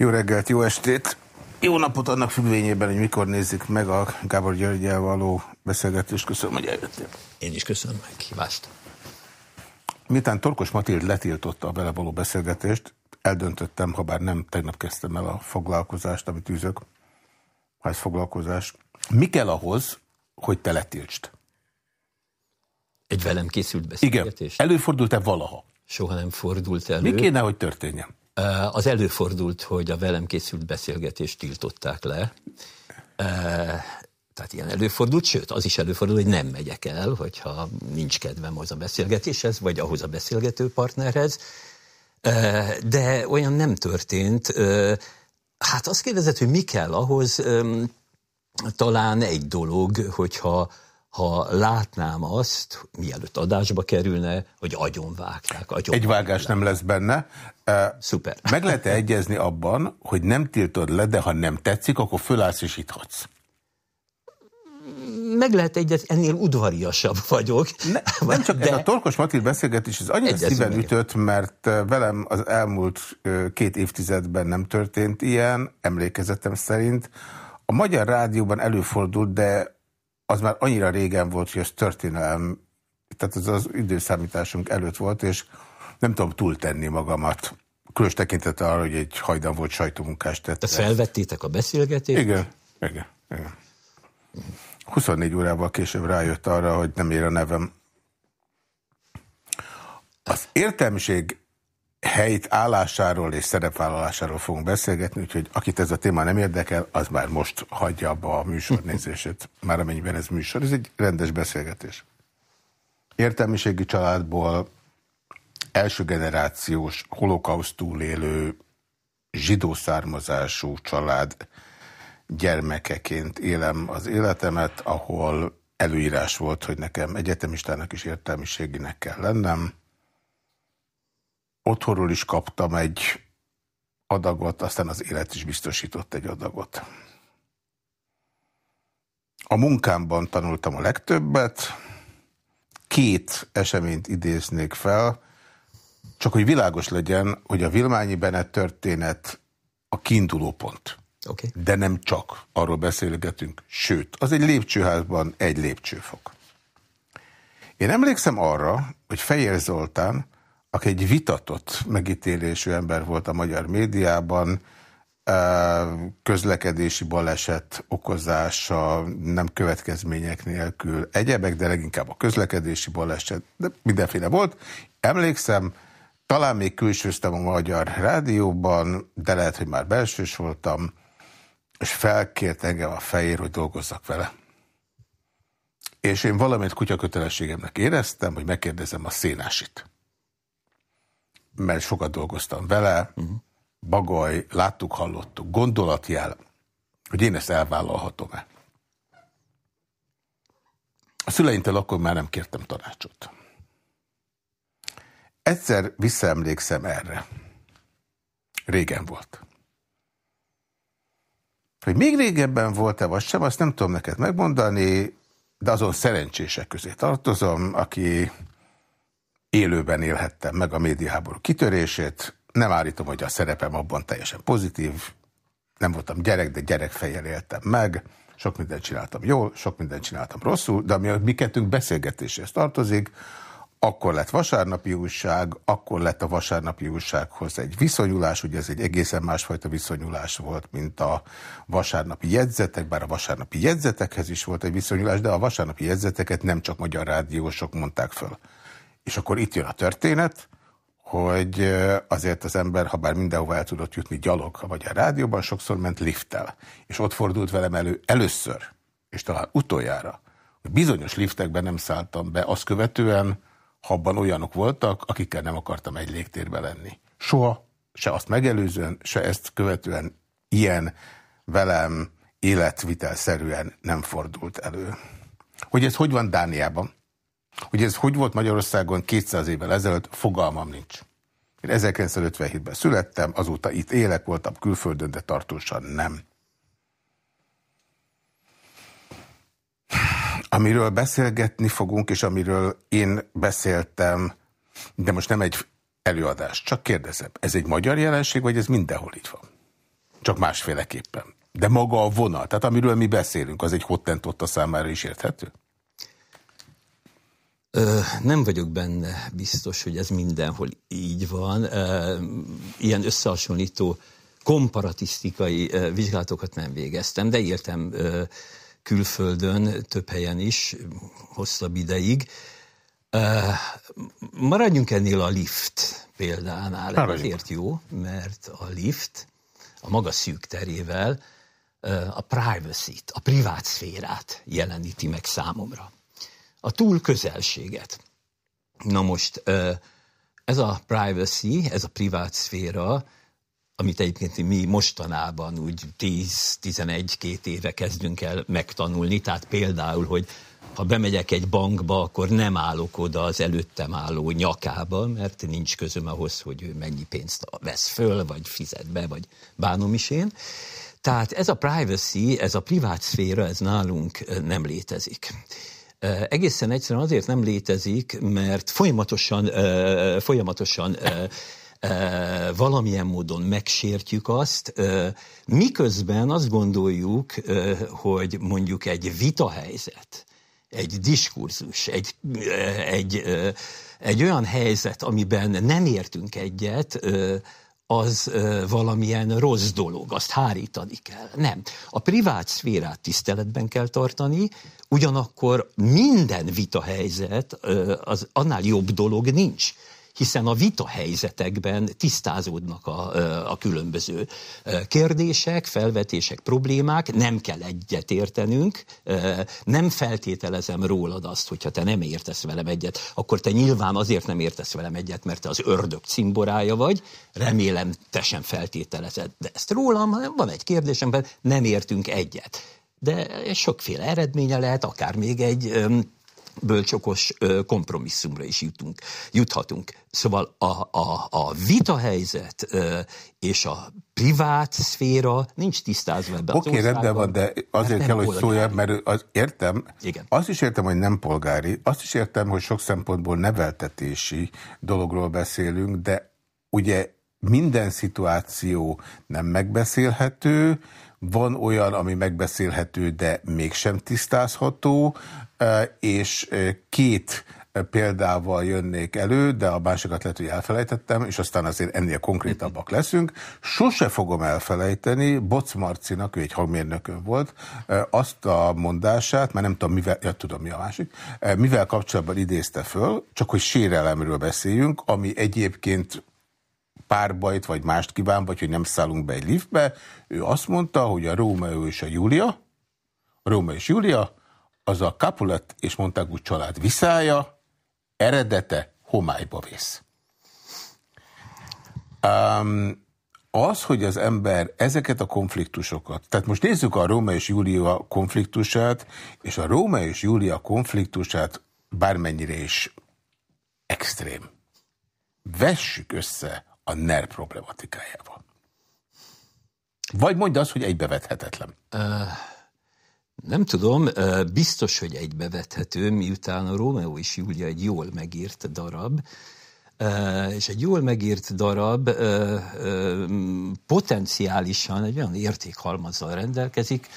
Jó reggelt, jó estét! Jó napot annak függvényében, hogy mikor nézik meg a Gábor Györgyel való beszélgetést. Köszönöm, hogy eljöttél. Én is köszönöm meg kívást. Miután Torkos Matild letiltotta a vele való beszélgetést, eldöntöttem, ha bár nem tegnap kezdtem el a foglalkozást, amit űzök, ha ez foglalkozás. Mi kell ahhoz, hogy te letiltsd? Egy velem készült beszélgetés? Igen. Előfordult-e valaha? Soha nem fordult elő. Mi kéne, hogy történjen? Az előfordult, hogy a velem készült beszélgetést tiltották le. Tehát ilyen előfordult, sőt, az is előfordult, hogy nem megyek el, hogyha nincs kedvem az a beszélgetéshez, vagy ahhoz a beszélgető partnerhez. De olyan nem történt. Hát azt kérdezett, hogy mi kell ahhoz, talán egy dolog, hogyha ha látnám azt, mielőtt adásba kerülne, hogy agyonvágták. Agyon Egy vágás nem lesz benne. Szuper. Meg lehet -e egyezni abban, hogy nem tiltod le, de ha nem tetszik, akkor fölállsz és itt hagysz? Meg lehet egyezni, ennél udvariasabb vagyok. Ne, nem csak de... ez a Torkos Matil beszélgetés, ez annyira szíven ütött, mert velem az elmúlt két évtizedben nem történt ilyen, emlékezetem szerint. A Magyar Rádióban előfordult, de az már annyira régen volt, hogy ez történelem, tehát ez az időszámításunk előtt volt, és nem tudom túltenni magamat. Különös tekintet arra, hogy egy hajdan volt sajtómunkás tette. Te felvettétek a beszélgetést? Igen, igen, igen. 24 órával később rájött arra, hogy nem ér a nevem. Az értelmiség helyt állásáról és szerepvállalásáról fogunk beszélgetni, úgyhogy akit ez a téma nem érdekel, az már most hagyja abba a műsornézését, már amennyiben ez műsor. Ez egy rendes beszélgetés. Értelmiségi családból első generációs holokauszt túlélő zsidó család gyermekeként élem az életemet, ahol előírás volt, hogy nekem egyetemistának is értelmiséginek kell lennem, otthonról is kaptam egy adagot, aztán az élet is biztosított egy adagot. A munkámban tanultam a legtöbbet, két eseményt idéznék fel, csak hogy világos legyen, hogy a Vilmányi Bennett történet a kiinduló pont. Okay. De nem csak arról beszélgetünk, sőt, az egy lépcsőházban egy lépcsőfok. Én emlékszem arra, hogy Fejér Zoltán aki egy vitatott megítélésű ember volt a magyar médiában, közlekedési baleset okozása, nem következmények nélkül egyebek, de leginkább a közlekedési baleset, de mindenféle volt. Emlékszem, talán még külsőztem a Magyar Rádióban, de lehet, hogy már belsős voltam, és felkért engem a fejér, hogy dolgozzak vele. És én valamit kutyakötelességemnek éreztem, hogy megkérdezem a szénásit mert sokat dolgoztam vele, uh -huh. bagaj, láttuk, hallottuk, gondolatjel, hogy én ezt elvállalhatom-e. A szüleimtől akkor már nem kértem tanácsot. Egyszer visszaemlékszem erre. Régen volt. Hogy még régebben volt-e vagy sem, azt nem tudom neked megmondani, de azon szerencsések közé tartozom, aki élőben élhettem meg a médiaháború kitörését. Nem állítom, hogy a szerepem abban teljesen pozitív. Nem voltam gyerek, de gyerekfejjel éltem meg. Sok mindent csináltam jól, sok mindent csináltam rosszul, de ami a mi kettőnk beszélgetéshez tartozik, akkor lett vasárnapi újság, akkor lett a vasárnapi újsághoz egy viszonyulás, ugye ez egy egészen másfajta viszonyulás volt, mint a vasárnapi jegyzetek, bár a vasárnapi jegyzetekhez is volt egy viszonyulás, de a vasárnapi jegyzeteket nem csak magyar rádiósok mondták föl. És akkor itt jön a történet, hogy azért az ember, ha bár mindenhova el tudott jutni gyalog, vagy a rádióban, sokszor ment lifttel. És ott fordult velem elő először, és talán utoljára, hogy bizonyos liftekben nem szálltam be, azt követően, ha abban olyanok voltak, akikkel nem akartam egy légtérbe lenni. Soha, se azt megelőzően, se ezt követően ilyen velem életvitelszerűen nem fordult elő. Hogy ez hogy van Dániában? Hogy ez hogy volt Magyarországon 200 évvel ezelőtt, fogalmam nincs. Én 1957-ben születtem, azóta itt élek, voltam külföldön, de tartósan nem. Amiről beszélgetni fogunk, és amiről én beszéltem, de most nem egy előadás, csak kérdezem, ez egy magyar jelenség, vagy ez mindenhol így van? csak másféleképpen. De maga a vonal, tehát amiről mi beszélünk, az egy hottentotta számára is érthető? Ö, nem vagyok benne biztos, hogy ez mindenhol így van. Ö, ilyen összehasonlító komparatisztikai ö, vizsgálatokat nem végeztem, de értem ö, külföldön, több helyen is, hosszabb ideig. Maradjunk ennél a lift példánál. Ez azért jó, mert a lift a maga szűk terével a privacy-t, a privát szférát jeleníti meg számomra a túl közelséget. Na most ez a privacy, ez a privát szféra, amit egyébként mi mostanában úgy 10-11-2 éve kezdünk el megtanulni, tehát például, hogy ha bemegyek egy bankba, akkor nem állok oda az előttem álló nyakába, mert nincs közöm ahhoz, hogy ő mennyi pénzt vesz föl, vagy fizet be, vagy bánom is én. Tehát ez a privacy, ez a privát szféra, ez nálunk nem létezik. Egészen egyszerűen azért nem létezik, mert folyamatosan, folyamatosan valamilyen módon megsértjük azt, miközben azt gondoljuk, hogy mondjuk egy vitahelyzet, egy diskurzus, egy, egy, egy olyan helyzet, amiben nem értünk egyet, az valamilyen rossz dolog, azt hárítani kell. Nem. A privát szférát tiszteletben kell tartani, ugyanakkor minden vitahelyzet, az annál jobb dolog nincs hiszen a vita helyzetekben tisztázódnak a, a különböző kérdések, felvetések, problémák, nem kell egyet értenünk, nem feltételezem rólad azt, hogyha te nem értesz velem egyet, akkor te nyilván azért nem értesz velem egyet, mert te az ördög cimborája vagy, remélem te sem feltételezed, de ezt rólam, van egy kérdésemben, nem értünk egyet. De sokféle eredménye lehet, akár még egy bölcsokos kompromisszumra is jutunk, juthatunk. Szóval a, a, a vitahelyzet és a privát szféra nincs tisztázva ebben Oké, okay, rendben van, de azért kell, hogy szóljam, mert az, értem, Igen. azt is értem, hogy nem polgári, azt is értem, hogy sok szempontból neveltetési dologról beszélünk, de ugye minden szituáció nem megbeszélhető, van olyan, ami megbeszélhető, de mégsem tisztázható, és két példával jönnék elő, de a másikat lehet, hogy elfelejtettem, és aztán azért ennél konkrétabbak leszünk. Sose fogom elfelejteni, Boc Marcinak, ő egy hangmérnökön volt, azt a mondását, mert nem tudom, mivel, ja, tudom mi a másik, mivel kapcsolatban idézte föl, csak hogy sérelemről beszéljünk, ami egyébként párbajt, vagy mást kíván, vagy hogy nem szállunk be egy liftbe. Ő azt mondta, hogy a Rómeó és a Júlia, a Rómeó és Júlia, az a Capulet és Montagu család viszája, eredete homályba vész. Um, az, hogy az ember ezeket a konfliktusokat, tehát most nézzük a Róma és Júlia konfliktusát, és a Róma és Júlia konfliktusát bármennyire is extrém. Vessük össze a NER problematikájával. Vagy mondj azt, hogy egybevethetetlen. Uh, nem tudom, biztos, hogy egybevethető, miután a Rómeó és Júlia egy jól megírt darab, és egy jól megírt darab potenciálisan egy olyan értékhalmazzal rendelkezik,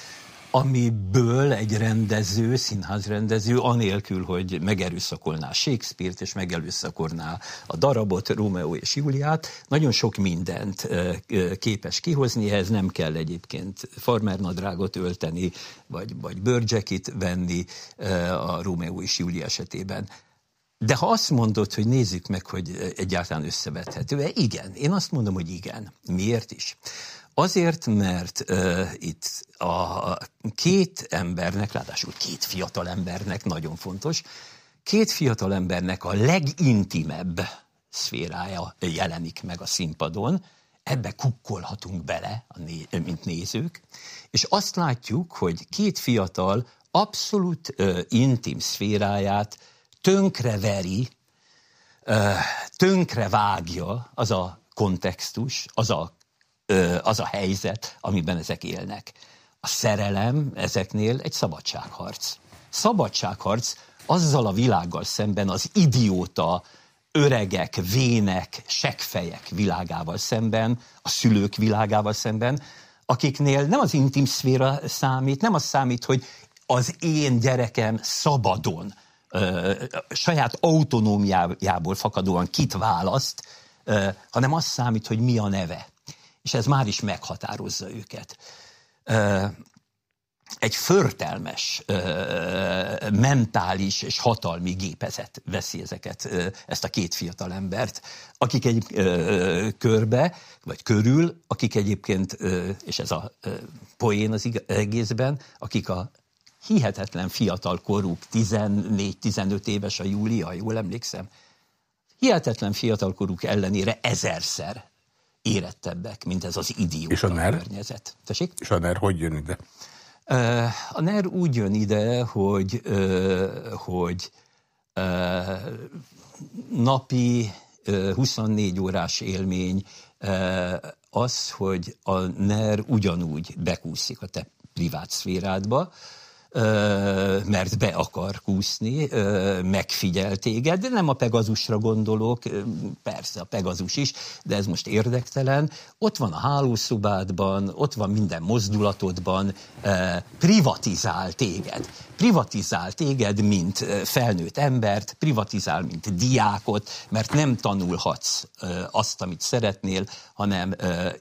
amiből egy rendező, színházrendező, anélkül, hogy megerőszakolná Shakespeare-t és megerőszakolná a darabot, Rómeó és Júliát, nagyon sok mindent képes kihozni, ehhez nem kell egyébként farmernadrágot ölteni, vagy, vagy bőrcsekit venni a Rómeó és Júlia esetében. De ha azt mondod, hogy nézzük meg, hogy egyáltalán összevethető-e, igen. Én azt mondom, hogy igen. Miért is? Azért, mert uh, itt a két embernek, ráadásul két fiatal embernek nagyon fontos, két fiatal embernek a legintimebb szférája jelenik meg a színpadon, ebbe kukkolhatunk bele, mint nézők, és azt látjuk, hogy két fiatal abszolút uh, intim szféráját tönkreveri, uh, tönkre vágja az a kontextus, az a az a helyzet, amiben ezek élnek. A szerelem ezeknél egy szabadságharc. Szabadságharc azzal a világgal szemben az idióta, öregek, vének, sekfejek világával szemben, a szülők világával szemben, akiknél nem az intim szféra számít, nem az számít, hogy az én gyerekem szabadon, saját autonómiájából fakadóan kit választ, hanem az számít, hogy mi a neve. És ez már is meghatározza őket. Egy förtelmes, mentális és hatalmi gépezet veszi ezeket, ezt a két fiatal embert, akik egy körbe, vagy körül, akik egyébként, és ez a poén az egészben, akik a hihetetlen fiatal koruk, 14-15 éves a Júlia, jól emlékszem, hihetetlen fiatal koruk ellenére ezerszer érettebbek, mint ez az idióta És a NER? környezet. Tessék? És a NER hogy jön ide? A NER úgy jön ide, hogy, hogy napi 24 órás élmény az, hogy a NER ugyanúgy bekúszik a te privát szférádba, mert be akar kúszni, megfigyel téged, de nem a Pegazusra gondolok, persze a Pegazus is, de ez most érdektelen. Ott van a hálószobádban, ott van minden mozdulatodban, privatizál téged. Privatizál téged, mint felnőtt embert, privatizál, mint diákot, mert nem tanulhatsz azt, amit szeretnél, hanem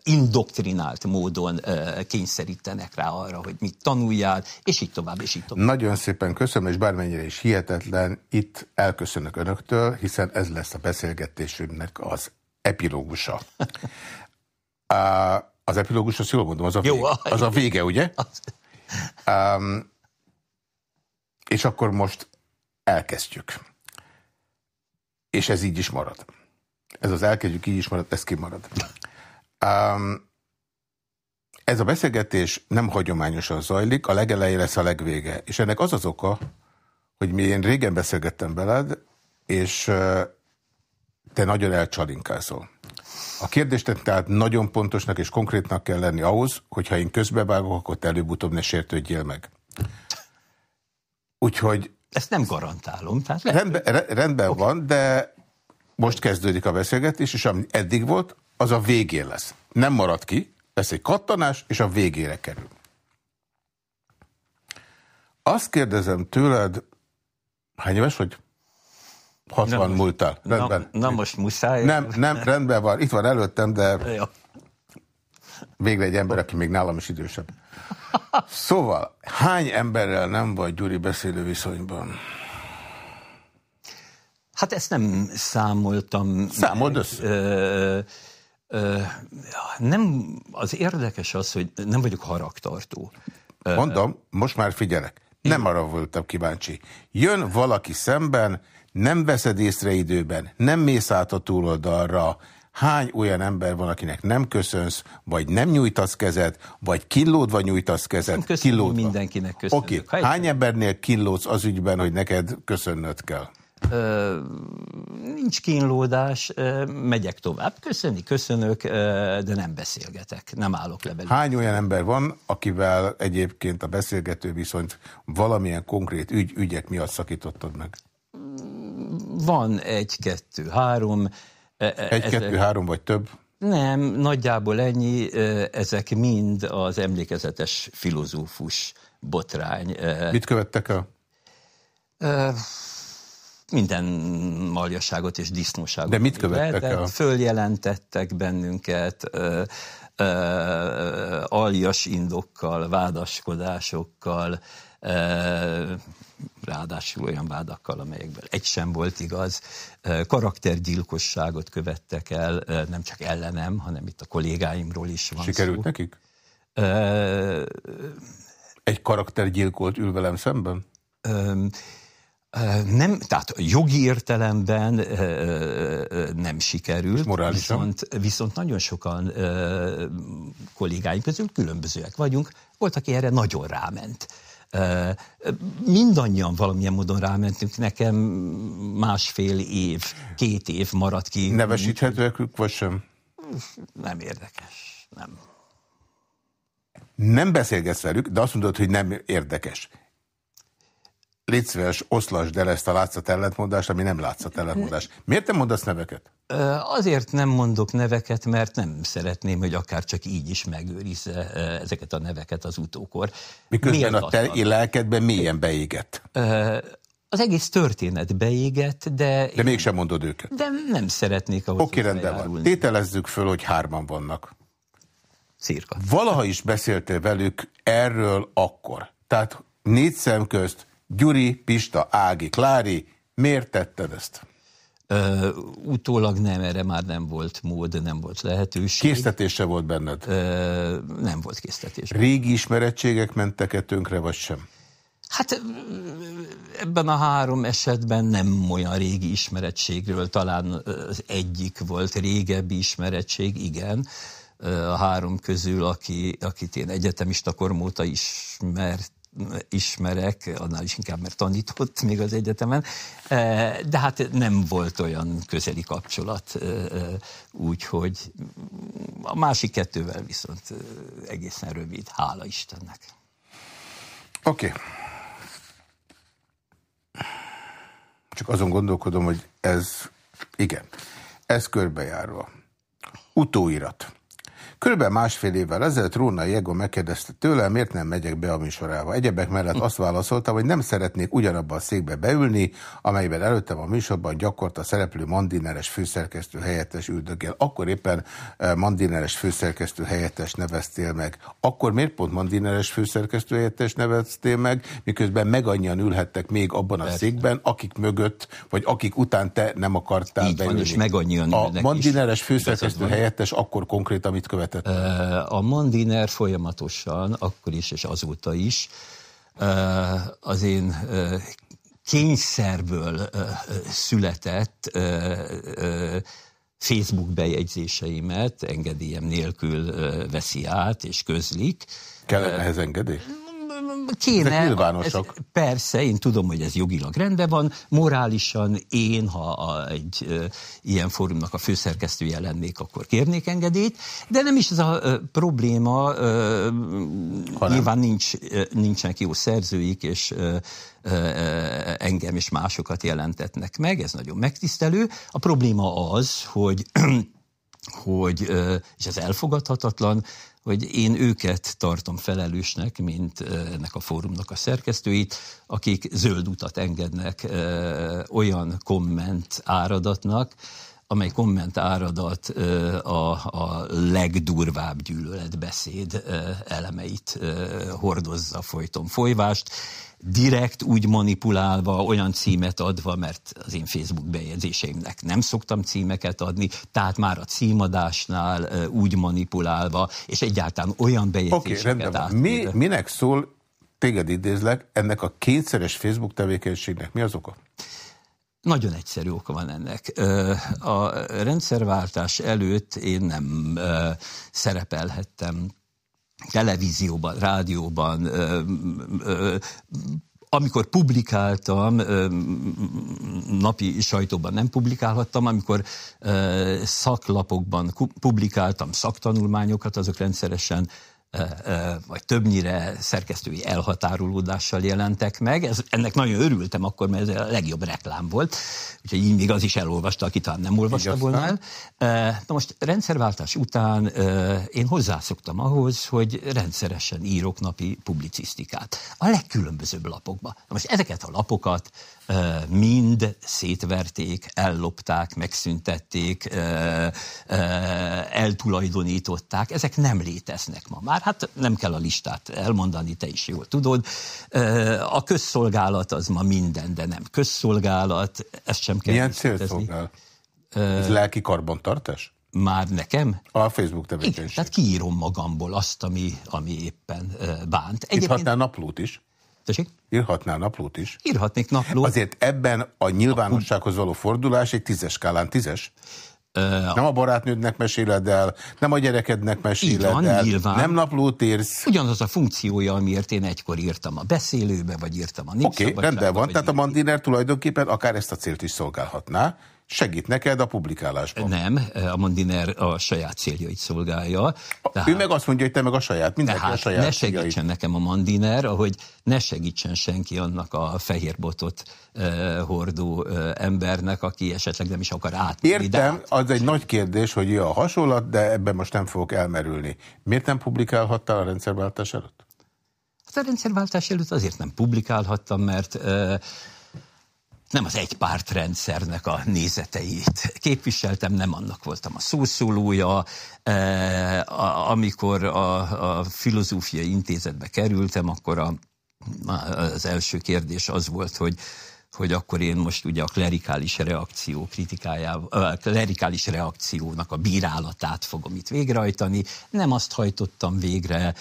indoktrinált módon kényszerítenek rá arra, hogy mit tanuljál, és így tovább és így tovább. Nagyon szépen köszönöm, és bármennyire is hihetetlen, itt elköszönök önöktől, hiszen ez lesz a beszélgetésünknek az epilógusa. az epilógus, azt jól mondom, az a, Jó, vége, az a vége, ugye? Um, és akkor most elkezdjük. És ez így is marad. Ez az elkezdjük, így is marad, ez kimarad. Um, ez a beszélgetés nem hagyományosan zajlik, a legelején lesz a legvége. És ennek az az oka, hogy mi én régen beszélgettem veled, és te nagyon elcsalinkázol. A kérdést tehát nagyon pontosnak és konkrétnak kell lenni ahhoz, hogyha én közbevágok, akkor te előbb-utóbb ne sértődjél meg. Úgyhogy... Ezt nem garantálom. Tehát rendben rendben okay. van, de most kezdődik a beszélgetés, és ami eddig volt, az a végén lesz. Nem marad ki, lesz egy kattanás, és a végére kerül. Azt kérdezem tőled, hány éves vagy? 60 nem, múltál. Rendben. Na, na most muszáj. Nem, nem, rendben van. Itt van előttem, de ja. végre egy ember, aki még nálam is idősebb. Szóval, hány emberrel nem vagy Gyuri beszélő viszonyban? Hát ezt nem számoltam. Számold össze. Nem, az érdekes az, hogy nem vagyok haragtartó. Mondom, most már figyelek. Nem arra voltam kíváncsi. Jön valaki szemben, nem veszed észre időben, nem mész át a túloldalra, hány olyan ember van, akinek nem köszönsz, vagy nem nyújtasz kezet, vagy killódva nyújtasz kezet. Köszönöm mindenkinek köszönöm. Oké, okay. hány embernél killódsz az ügyben, hogy neked köszönnöd kell? Nincs kínlódás, megyek tovább. Köszönni, köszönök, de nem beszélgetek, nem állok le belőle. Hány olyan ember van, akivel egyébként a beszélgető viszonyt valamilyen konkrét ügy, ügyek miatt szakítottad meg? Van egy, kettő, három. E, e, egy, ezek... kettő, három vagy több? Nem, nagyjából ennyi, ezek mind az emlékezetes filozófus botrány. Mit követtek el? Minden maljasságot és disznóságot. De mit követtek el? Följelentettek bennünket, ö, ö, aljas indokkal, vádaskodásokkal, ö, ráadásul olyan vádakkal, amelyekből egy sem volt igaz, karaktergyilkosságot követtek el, nem csak ellenem, hanem itt a kollégáimról is van Sikerült szó. nekik? Egy karaktergyilkolt ül velem szemben? Nem, tehát jogi értelemben nem sikerült, viszont, viszont nagyon sokan kollégáink közül különbözőek vagyunk, volt, aki erre nagyon ráment. Mindannyian valamilyen módon rámentünk, nekem másfél év, két év maradt ki. Nevesíthetőek vagy sem? Nem érdekes, nem. Nem beszélgetsz velük, de azt mondod, hogy nem érdekes. Légy szíves, oszlasd el ezt a látszat ellentmondást, ami nem látszat ellentmondás. Miért nem mondasz neveket? Azért nem mondok neveket, mert nem szeretném, hogy akár csak így is megőrizze ezeket a neveket az utókor. Miközben Miért a te lelkedben mélyen beégett. Az egész történet beégett, de... De mégsem mondod őket. De nem szeretnék ahhoz Oké, rendben van. Tételezzük föl, hogy hárman vannak. Szirka. Valaha is beszéltél velük erről akkor. Tehát négy szem közt Gyuri, Pista, Ági, Klári, miért tetted ezt? Uh, utólag nem, erre már nem volt mód, nem volt lehetőség. Késztetése volt benned? Uh, nem volt késztetés. Régi ismerettségek mentek-e tönkre, vagy sem? Hát ebben a három esetben nem olyan régi ismerettségről, talán az egyik volt régebbi ismerettség, igen, a három közül, aki, akit én egyetemista korom óta ismert, ismerek, annál is inkább, mert tanított még az egyetemen, de hát nem volt olyan közeli kapcsolat, úgyhogy a másik kettővel viszont egészen rövid, hála Istennek. Oké. Okay. Csak azon gondolkodom, hogy ez, igen, ez körbejárva. Utóirat. Körülbelül másfél évvel ezelőtt Róna Jego megkérdezte tőle, miért nem megyek be a műsorába. Egyebek mellett azt válaszolta, hogy nem szeretnék ugyanabban a székbe beülni, amelyben előttem a műsorban gyakorta szereplő mandineres főszerkesztő helyettes üldögél. Akkor éppen eh, mandineres főszerkesztő helyettes neveztél meg. Akkor miért pont mandineres főszerkesztő helyettes neveztél meg, miközben meg annyian ülhettek még abban a székben, akik mögött, vagy akik után te nem akartál Így beülni. Van, és meg annyian A mandineres főszerkesztő helyettes akkor konkrét, amit követ lehetett? A Mandiner folyamatosan, akkor is és azóta is az én kényszerből született Facebook bejegyzéseimet engedélyem nélkül veszi át és közlik. Kellene ehhez engedély? Kéne. Ezek nyilvánosak. Ez, persze, én tudom, hogy ez jogilag rendben van. Morálisan én, ha a, egy e, ilyen fórumnak a főszerkesztője lennék, akkor kérnék engedélyt, de nem is ez a e, probléma. E, nyilván nincs, e, nincsenek jó szerzőik, és e, engem és másokat jelentetnek meg, ez nagyon megtisztelő. A probléma az, hogy hogy, és ez elfogadhatatlan, hogy én őket tartom felelősnek, mint ennek a fórumnak a szerkesztőit, akik zöld utat engednek olyan komment áradatnak, amely komment áradat a, a legdurvább gyűlöletbeszéd elemeit hordozza folyton folyvást, direkt úgy manipulálva, olyan címet adva, mert az én Facebook bejegyzéseimnek nem szoktam címeket adni, tehát már a címadásnál úgy manipulálva, és egyáltalán olyan bejegyzéseket okay, át. Mi, minek szól, téged idézlek, ennek a kétszeres Facebook tevékenységnek mi az oka? Nagyon egyszerű oka van ennek. A rendszerváltás előtt én nem szerepelhettem televízióban, rádióban, amikor publikáltam, napi sajtóban nem publikálhattam, amikor szaklapokban publikáltam szaktanulmányokat, azok rendszeresen vagy többnyire szerkesztői elhatárolódással jelentek meg. Ez, ennek nagyon örültem akkor, mert ez a legjobb reklám volt. Úgyhogy így még az is elolvasta, aki talán nem olvasta volna el. Na most rendszerváltás után én hozzászoktam ahhoz, hogy rendszeresen írok napi publicisztikát. A legkülönbözőbb lapokba. Na most ezeket a lapokat mind szétverték, ellopták, megszüntették, eltulajdonították. Ezek nem léteznek ma már. Hát nem kell a listát elmondani, te is jól tudod. A közszolgálat az ma minden, de nem közszolgálat. Ezt sem kell Milyen célszolgál? Ez lelki karbantartás? Már nekem? A Facebook tevékenység. Igen, tehát kiírom magamból azt, ami, ami éppen bánt. Egyébként... Itt naplót is? Tessék? Írhatnál naplót is. Írhatnék naplót. Azért ebben a nyilvánossághoz való fordulás egy tízes skálán tízes? Uh, nem a barátnődnek meséled el, nem a gyerekednek meséled van, el, nyilván. nem naplót írsz. Ugyanaz a funkciója, amiért én egykor írtam a beszélőbe, vagy írtam a Oké, okay, rendben van, tehát a Mandiner tulajdonképpen akár ezt a célt is szolgálhatná, segít neked a publikálásban. Nem, a Mondiner a saját céljait szolgálja. Tehát, ő meg azt mondja, hogy te meg a saját, mindenki tehát a saját ne segítsen céljait. nekem a Mondiner, ahogy ne segítsen senki annak a fehérbotot uh, hordó uh, embernek, aki esetleg nem is akar át. Értem, az egy nagy kérdés, hogy a hasonlat, de ebben most nem fogok elmerülni. Miért nem publikálhattál a rendszerváltás előtt? Hát a rendszerváltás előtt azért nem publikálhattam, mert uh, nem az egypártrendszernek a nézeteit képviseltem, nem annak voltam a szószólója. E, amikor a, a filozófiai intézetbe kerültem, akkor a, az első kérdés az volt, hogy hogy akkor én most ugye a klerikális reakció kritikájával, a klerikális reakciónak a bírálatát fogom itt végrehajtani. Nem azt hajtottam végre,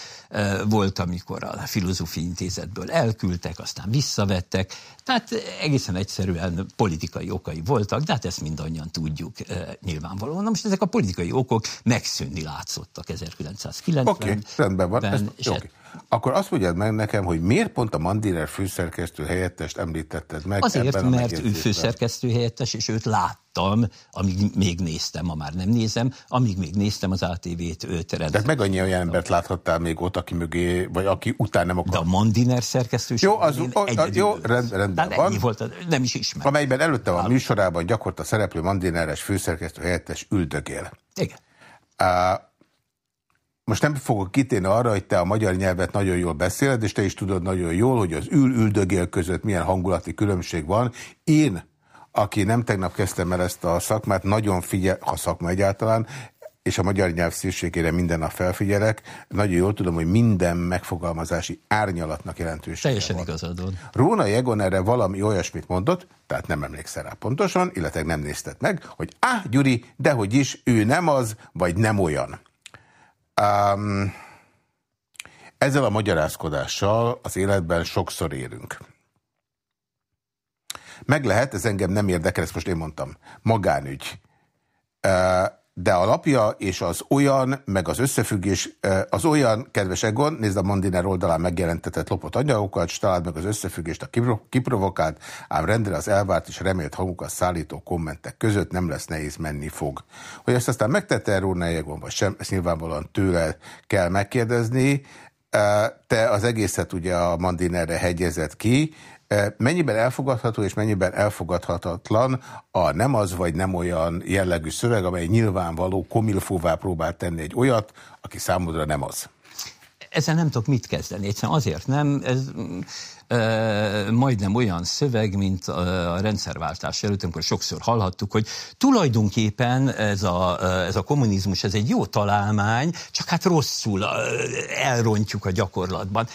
volt, amikor a filozófiai intézetből elküldtek, aztán visszavettek, tehát egészen egyszerűen politikai okai voltak, de hát ezt mindannyian tudjuk nyilvánvalóan. Na most ezek a politikai okok megszűnni látszottak 1990-ben. Oké, okay, rendben van. Ezt, okay. Akkor azt mondjad meg nekem, hogy miért pont a Mandiner főszerkesztő helyettest említetted meg? Azért, mert ő főszerkesztő helyettes, és őt láttam, amíg még néztem, ma már nem nézem, amíg még néztem az ATV-t, őt rendben. Tehát meg annyi olyan embert láthattál még ott, aki mögé, vagy aki után nem akar. De a Mandiner szerkesztőség. Jó, az, a, a, jó rend, rendben Tehát van. Volt, nem is ismer. Amelyben előtte a műsorában gyakorta szereplő Mandineres főszerkesztő helyettes üldögél. Igen. Uh, most nem fogok kitérni arra, hogy te a magyar nyelvet nagyon jól beszéled, és te is tudod nagyon jól, hogy az ül-üldögél között milyen hangulati különbség van. Én, aki nem tegnap kezdtem el ezt a szakmát, nagyon figyel, ha szakma egyáltalán, és a magyar nyelv szívségére minden nap felfigyelek, nagyon jól tudom, hogy minden megfogalmazási árnyalatnak jelentősége Teljesen van. igazad van. Róna Jegon erre valami olyasmit mondott, tehát nem emlékszel rá pontosan, illetve nem nézted meg, hogy á, Gyuri, dehogy is, ő nem az, vagy nem olyan. Um, ezzel a magyarázkodással az életben sokszor érünk. Meg lehet, ez engem nem érdekel, ezt most én mondtam, magánügy. Uh, de a lapja és az olyan, meg az összefüggés, az olyan, kedves Egon, nézd a Mondiner oldalán megjelentetett lopott anyagokat, és találd meg az összefüggést a kiprovokált, ám rendre az elvárt és remélt hangukat szállító kommentek között nem lesz nehéz menni fog. Hogy ezt aztán megtette Róna Egon, vagy sem, ezt nyilvánvalóan tőle kell megkérdezni, te az egészet ugye a Mandinerre hegyezett ki, Mennyiben elfogadható és mennyiben elfogadhatatlan a nem az vagy nem olyan jellegű szöveg, amely nyilvánvaló komilfóvá próbál tenni egy olyat, aki számodra nem az? Ezzel nem tudok mit kezdeni. Egyszerűen azért nem, ez e, majdnem olyan szöveg, mint a, a rendszerváltás előtt, amikor sokszor hallhattuk, hogy tulajdonképpen ez a, ez a kommunizmus, ez egy jó találmány, csak hát rosszul elrontjuk a gyakorlatban.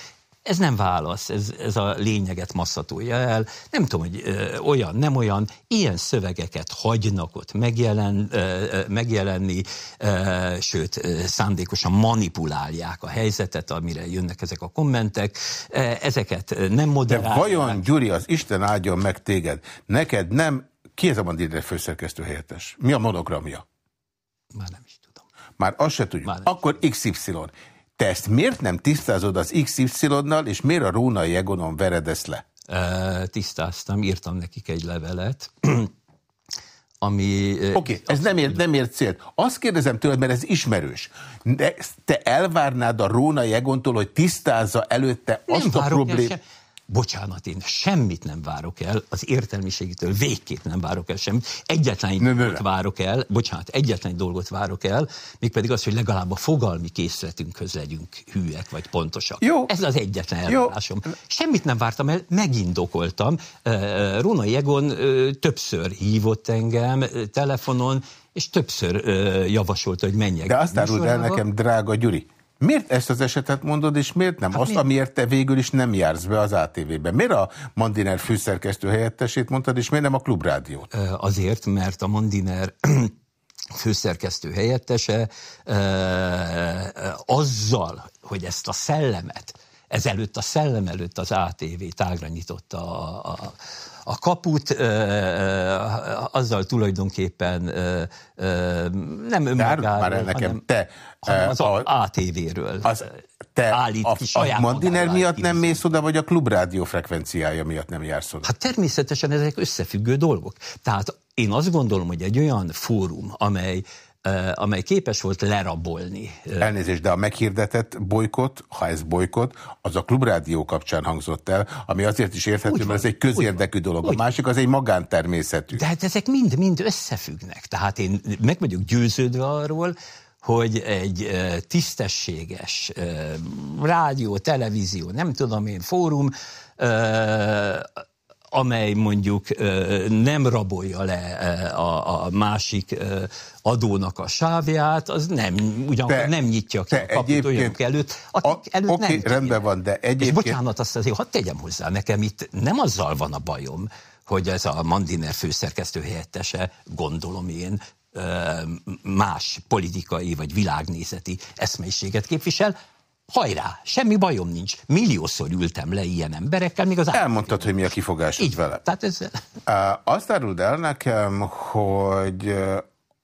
Ez nem válasz, ez, ez a lényeget masszatolja el. Nem tudom, hogy ö, olyan, nem olyan, ilyen szövegeket hagynak ott megjelen, ö, megjelenni, ö, sőt, ö, szándékosan manipulálják a helyzetet, amire jönnek ezek a kommentek. Ezeket nem moderálják. De vajon, Gyuri, az Isten áldjon meg téged, neked nem, ki ez a Mandidre főszerkesztő helyettes? Mi a monogramja? Már nem is tudom. Már azt se tudjuk. Akkor XY. Te ezt miért nem tisztázod az XY-nal, és miért a Rónai Egonon veredesz le? E, tisztáztam, írtam nekik egy levelet, ami... Oké, okay, ez nem ért, nem ért célt. Azt kérdezem tőled, mert ez ismerős. De te elvárnád a Rónai Egontól, hogy tisztázza előtte nem azt a problémát bocsánat, én semmit nem várok el, az értelmiségitől végképp nem várok el semmit. Egyetlen egy dolgot várok el, bocsánat, egyetlen egy dolgot várok el, mégpedig az, hogy legalább a fogalmi készletünkhöz legyünk hűek vagy pontosak. Jó. Ez az egyetlen elvárásom. Semmit nem vártam el, megindokoltam. Róna Egon többször hívott engem telefonon, és többször javasolta, hogy menjek. De azt áruld el nekem, drága Gyuri, Miért ezt az esetet mondod, és miért nem? Hát azt, mi? amiért te végül is nem jársz be az ATV-be. Miért a Mandiner főszerkesztő helyettesét mondtad, és miért nem a klubrádiót? Azért, mert a Mandiner főszerkesztő helyettese azzal, hogy ezt a szellemet, ezelőtt a szellem előtt az ATV tágra nyitotta a, a a kaput ö, ö, azzal tulajdonképpen ö, ö, nem önmagáról, már el nekem, hanem, te, hanem az a, ATV-ről az, te állít a, ki saját a Mandiner miatt nem mész oda, vagy a klubrádió frekvenciája miatt nem jársz oda? Hát természetesen ezek összefüggő dolgok. Tehát én azt gondolom, hogy egy olyan fórum, amely amely képes volt lerabolni. Elnézést, de a meghirdetett bolykot, ha ez bolykot, az a klubrádió kapcsán hangzott el, ami azért is érthető, mert ez egy közérdekű dolog. A másik az egy magántermészetű. De hát ezek mind-mind összefüggnek. Tehát én meg vagyok győződve arról, hogy egy tisztességes rádió, televízió, nem tudom én, fórum, amely mondjuk nem rabolja le a, a másik adónak a sávját, az nem, ugyanakkor nem nyitja ki a kaput olyanok előtt, akik a, előtt okay, nem rendben van, de egyébként... És bocsánat, azt azért hadd tegyem hozzá, nekem itt nem azzal van a bajom, hogy ez a Mandiner főszerkesztő helyettese, gondolom én, más politikai vagy világnézeti eszmeiséget képvisel, hajrá, semmi bajom nincs. Milliószor ültem le ilyen emberekkel, még az Elmondtad, hogy mi a kifogás Így vele. Tehát ez... Azt áruld el nekem, hogy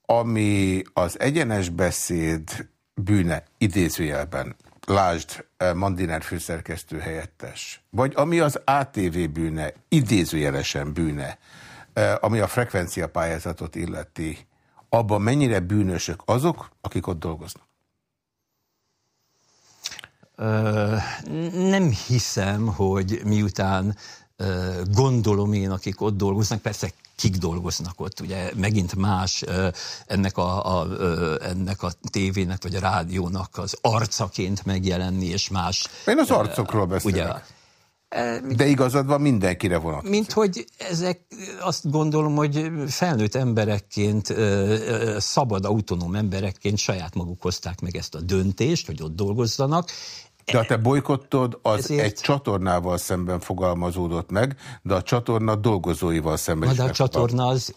ami az egyenes beszéd bűne idézőjelben, lásd Mandiner főszerkesztő helyettes, vagy ami az ATV bűne, idézőjelesen bűne, ami a frekvencia pályázatot illeti, abban mennyire bűnösök azok, akik ott dolgoznak? Nem hiszem, hogy miután gondolom én, akik ott dolgoznak, persze kik dolgoznak ott, ugye megint más ennek a, a, ennek a tévének vagy a rádiónak az arcaként megjelenni, és más. Én az arcokról beszélek. Ugye, de igazad van mindenkire vonatkozik. Mint hogy ezek azt gondolom, hogy felnőtt emberekként, szabad, autonóm emberekként saját maguk hozták meg ezt a döntést, hogy ott dolgozzanak, de a te bolykottod az Ezért... egy csatornával szemben fogalmazódott meg, de a csatorna dolgozóival szemben Na, de a csatorna az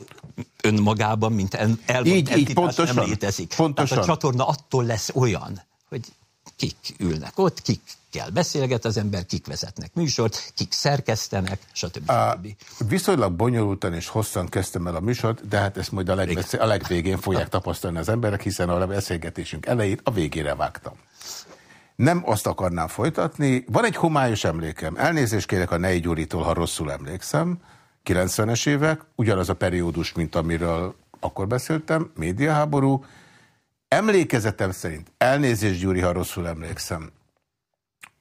önmagában, mint el, így, így, pontosan, nem létezik. Pontosan. Tehát a csatorna attól lesz olyan, hogy kik ülnek ott, kik kell beszélget az ember, kik vezetnek műsort, kik szerkesztenek, stb. A, viszonylag bonyolultan és hosszan kezdtem el a műsort, de hát ezt majd a, legbeszél, a legvégén fogják tapasztalni az emberek, hiszen a beszélgetésünk elejét a végére vágtam. Nem azt akarnám folytatni. Van egy homályos emlékem. Elnézést kérek a Nei Gyuritól, ha rosszul emlékszem. 90-es évek, ugyanaz a periódus, mint amiről akkor beszéltem, médiaháború. Emlékezetem szerint, elnézést Gyuri, ha rosszul emlékszem,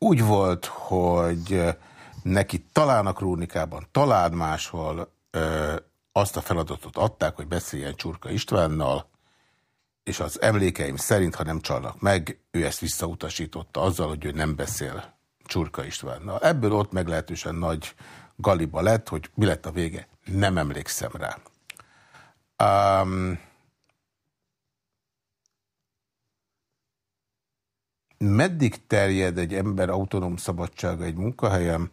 úgy volt, hogy neki talán a krónikában, talán máshol ö, azt a feladatot adták, hogy beszéljen Csurka Istvánnal, és az emlékeim szerint, ha nem csalnak meg, ő ezt visszautasította azzal, hogy ő nem beszél Csurka Istvánnal. Ebből ott meglehetősen nagy galiba lett, hogy mi lett a vége, nem emlékszem rá. Um, meddig terjed egy ember autonóm szabadsága egy munkahelyem,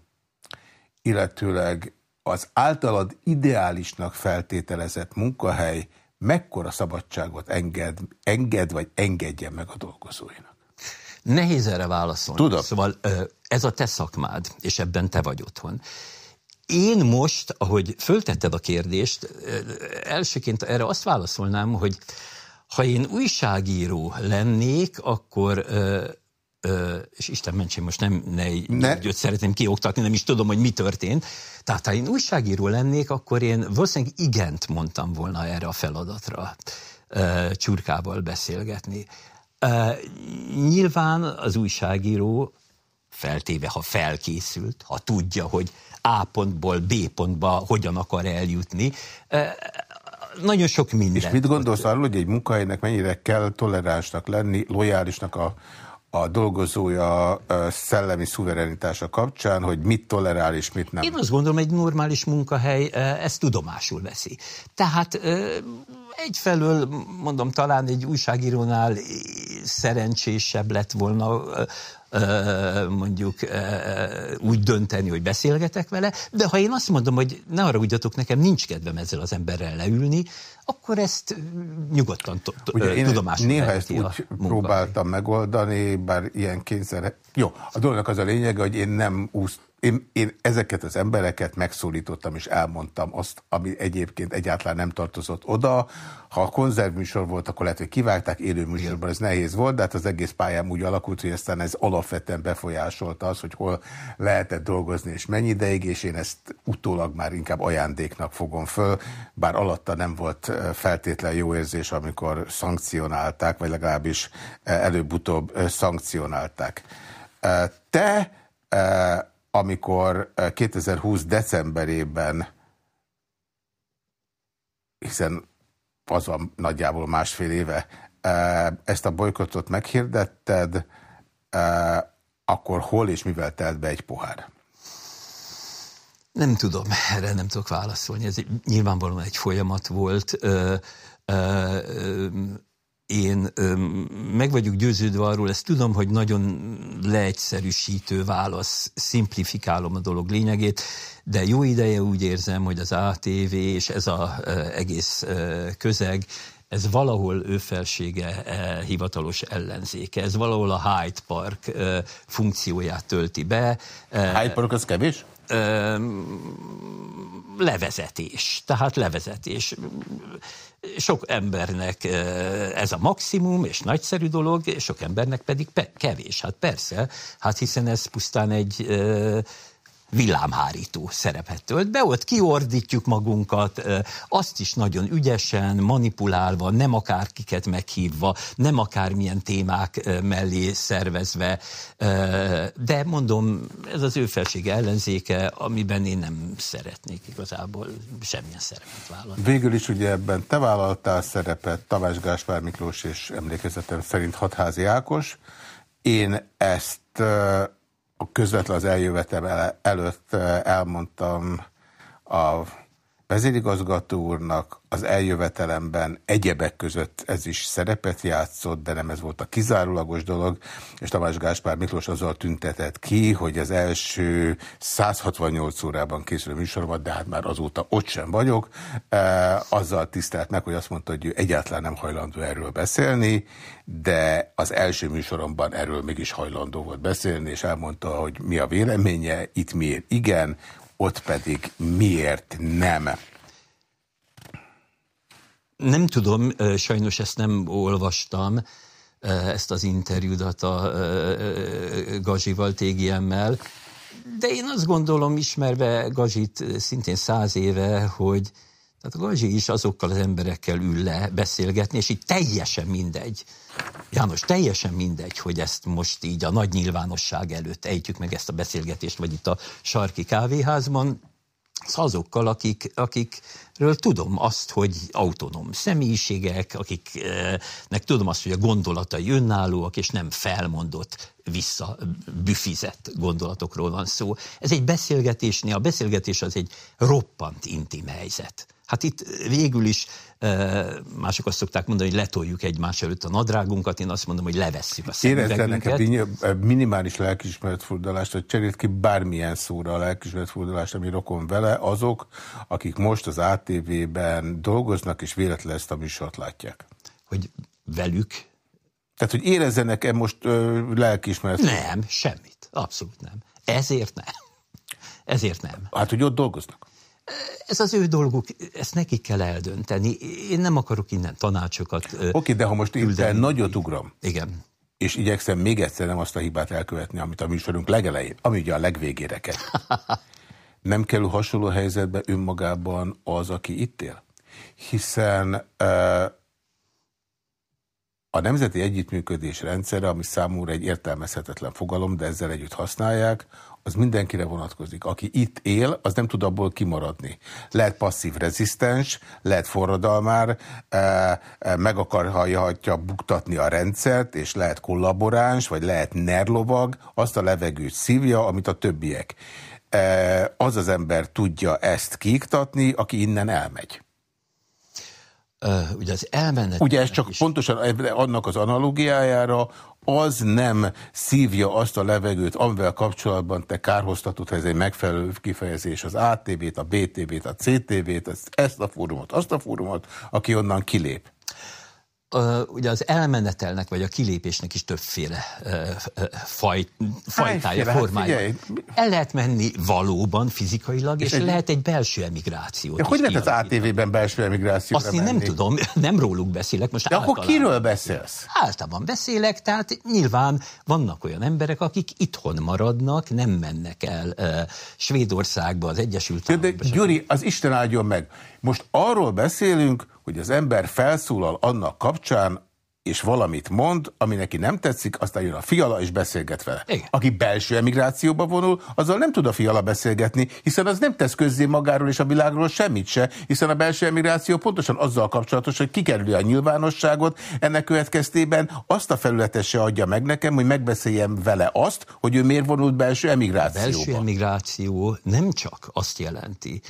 illetőleg az általad ideálisnak feltételezett munkahely mekkora szabadságot enged, enged vagy engedjen meg a dolgozóinak? Nehéz erre válaszolni. Tudom. Szóval ez a te szakmád, és ebben te vagy otthon. Én most, ahogy föltetted a kérdést, elsőként erre azt válaszolnám, hogy ha én újságíró lennék, akkor és Isten mentsém, most nem ne, ne. Győt szeretném kioktatni, nem is tudom, hogy mi történt. Tehát ha én újságíró lennék, akkor én valószínűleg igent mondtam volna erre a feladatra csurkával beszélgetni. Nyilván az újságíró feltéve, ha felkészült, ha tudja, hogy A pontból B pontba hogyan akar eljutni, nagyon sok minden. És mit gondolsz arról, hogy egy munkahelynek mennyire kell toleránsnak lenni, lojálisnak a, a dolgozója szellemi szuverenitása kapcsán, hogy mit tolerál és mit nem. Én azt gondolom, egy normális munkahely ezt tudomásul veszi. Tehát egyfelől, mondom, talán egy újságírónál szerencsésebb lett volna mondjuk úgy dönteni, hogy beszélgetek vele, de ha én azt mondom, hogy ne arra ugyatok, nekem nincs kedvem ezzel az emberrel leülni, akkor ezt nyugodtan tudomásul Néha ezt úgy próbáltam megoldani, bár ilyen kényszer... Jó, a dolognak az a lényege, hogy én nem úsz, én, én ezeket az embereket megszólítottam, és elmondtam azt, ami egyébként egyáltalán nem tartozott oda. Ha a konzervműsor volt, akkor lehet, hogy kivágták, élő műsorban ez nehéz volt, de hát az egész pályám úgy alakult, hogy aztán ez alapvetően befolyásolta az, hogy hol lehetett dolgozni, és mennyi ideig, és én ezt utólag már inkább ajándéknak fogom föl, bár alatta nem volt feltétlen jó érzés, amikor szankcionálták, vagy legalábbis előbb-utóbb szankcionálták. Te amikor 2020 decemberében, hiszen az van nagyjából másfél éve, ezt a bolykottot meghirdetted, akkor hol és mivel telt be egy pohár? Nem tudom, erre nem tudok válaszolni. Ez nyilvánvalóan egy folyamat volt. Én meg vagyok győződve arról, ezt tudom, hogy nagyon leegyszerűsítő válasz, szimplifikálom a dolog lényegét, de jó ideje úgy érzem, hogy az ATV és ez az egész közeg, ez valahol ő felsége e, hivatalos ellenzéke, ez valahol a Hyde Park funkcióját tölti be. E, Hyde Park az kevés? Levezetés, tehát levezetés sok embernek ez a maximum, és nagyszerű dolog, sok embernek pedig kevés. Hát persze, hát hiszen ez pusztán egy villámhárító szerepet tölt be, ott kiordítjuk magunkat, azt is nagyon ügyesen, manipulálva, nem akárkiket meghívva, nem akármilyen témák mellé szervezve, de mondom, ez az ő felsége ellenzéke, amiben én nem szeretnék igazából semmilyen szerepet vállalni. Végül is ugye ebben te vállaltál szerepet, Tamás Gáspár Miklós és emlékezetem szerint Hatházi Ákos. Én ezt a közvetlen az eljövetem előtt eh, elmondtam a vezérigazgató úrnak, az eljövetelemben egyebek között ez is szerepet játszott, de nem ez volt a kizárólagos dolog, és Tamás Gáspár Miklós azzal tüntetett ki, hogy az első 168 órában készülő műsoromat, de hát már azóta ott sem vagyok, e, azzal tisztelt meg, hogy azt mondta, hogy ő egyáltalán nem hajlandó erről beszélni, de az első műsoromban erről mégis hajlandó volt beszélni, és elmondta, hogy mi a véleménye, itt miért igen, ott pedig miért nem. Nem tudom, sajnos ezt nem olvastam, ezt az interjúdat a Gazsival, TGM-mel, de én azt gondolom, ismerve Gazsit szintén száz éve, hogy tehát a Gazsi is azokkal az emberekkel ül le beszélgetni, és így teljesen mindegy. János, teljesen mindegy, hogy ezt most így a nagy nyilvánosság előtt ejtjük meg ezt a beszélgetést, vagy itt a sarki kávéházban, azokkal, akik, akikről tudom azt, hogy autonóm személyiségek, akiknek tudom azt, hogy a gondolatai önállóak, és nem felmondott, visszabüfizett gondolatokról van szó. Ez egy beszélgetésnél, a beszélgetés az egy roppant intim helyzet. Hát itt végül is mások azt szokták mondani, hogy letoljuk egymás előtt a nadrágunkat, én azt mondom, hogy levesszük a szemüvegünket. nekem minimális lelkismeretfordulást, hogy cserélt ki bármilyen szóra a lelkismeretfordulást, ami rokon vele, azok, akik most az ATV-ben dolgoznak, és véletlenül ezt a műsort látják. Hogy velük? Tehát, hogy érezzenek-e most lelkismeret? Nem, semmit. Abszolút nem. Ezért nem. Ezért nem. Hát, hogy ott dolgoznak? Ez az ő dolguk, ezt nekik kell eldönteni. Én nem akarok innen tanácsokat Oké, okay, de ha most én nagyot ugram, Igen. és igyekszem még egyszer nem azt a hibát elkövetni, amit a műsorunk legelején, ami ugye a legvégére kell. Nem kell hasonló helyzetbe önmagában az, aki itt él? Hiszen uh, a nemzeti együttműködés rendszere, ami számúra egy értelmezhetetlen fogalom, de ezzel együtt használják, az mindenkire vonatkozik. Aki itt él, az nem tud abból kimaradni. Lehet passzív rezisztens, lehet forradalmár, eh, eh, meg akarhatja buktatni a rendszert, és lehet kollaboráns, vagy lehet nerlovag, azt a levegőt szívja, amit a többiek. Eh, az az ember tudja ezt kiiktatni, aki innen elmegy. Uh, ugye az elmenet... Ugye ez csak is... pontosan annak az analógiájára, az nem szívja azt a levegőt, amivel kapcsolatban te kárhoztatod, ha ez egy megfelelő kifejezés, az ATV-t, a BTV-t, a CTV-t, ezt a fórumot, azt a fórumot, aki onnan kilép. Ugye az elmenetelnek vagy a kilépésnek is többféle faj, fajtája, hát formája. figyelj. El lehet menni valóban fizikailag, és, egy- lehet egy belső emigrációt Ja, is hogy lehet az. ATV-ben belső emigrációra Azt én nem menni? tudom, nem róluk beszélek. Most De akkor kiről beszélsz? Általában beszélek, tehát nyilván vannak olyan emberek, akik itthon maradnak, nem mennek el Svédországba, az Egyesült Ja, De Államokba. stb. Gyuri, az Isten áldjon meg. Most arról beszélünk, hogy az ember felszólal annak kapcsán, és valamit mond, ami neki nem tetszik, aztán jön a fiala, és beszélget vele. Igen. Aki belső emigrációba vonul, azzal nem tud a fiala beszélgetni, hiszen az nem tesz közzé magáról és a világról semmit se, hiszen a belső emigráció pontosan azzal kapcsolatos, hogy kikerüli a nyilvánosságot, ennek következtében azt a felületet se adja meg nekem, hogy megbeszéljem vele azt, hogy ő miért vonult belső emigrációba. belső emigráció nem csak azt jelenti,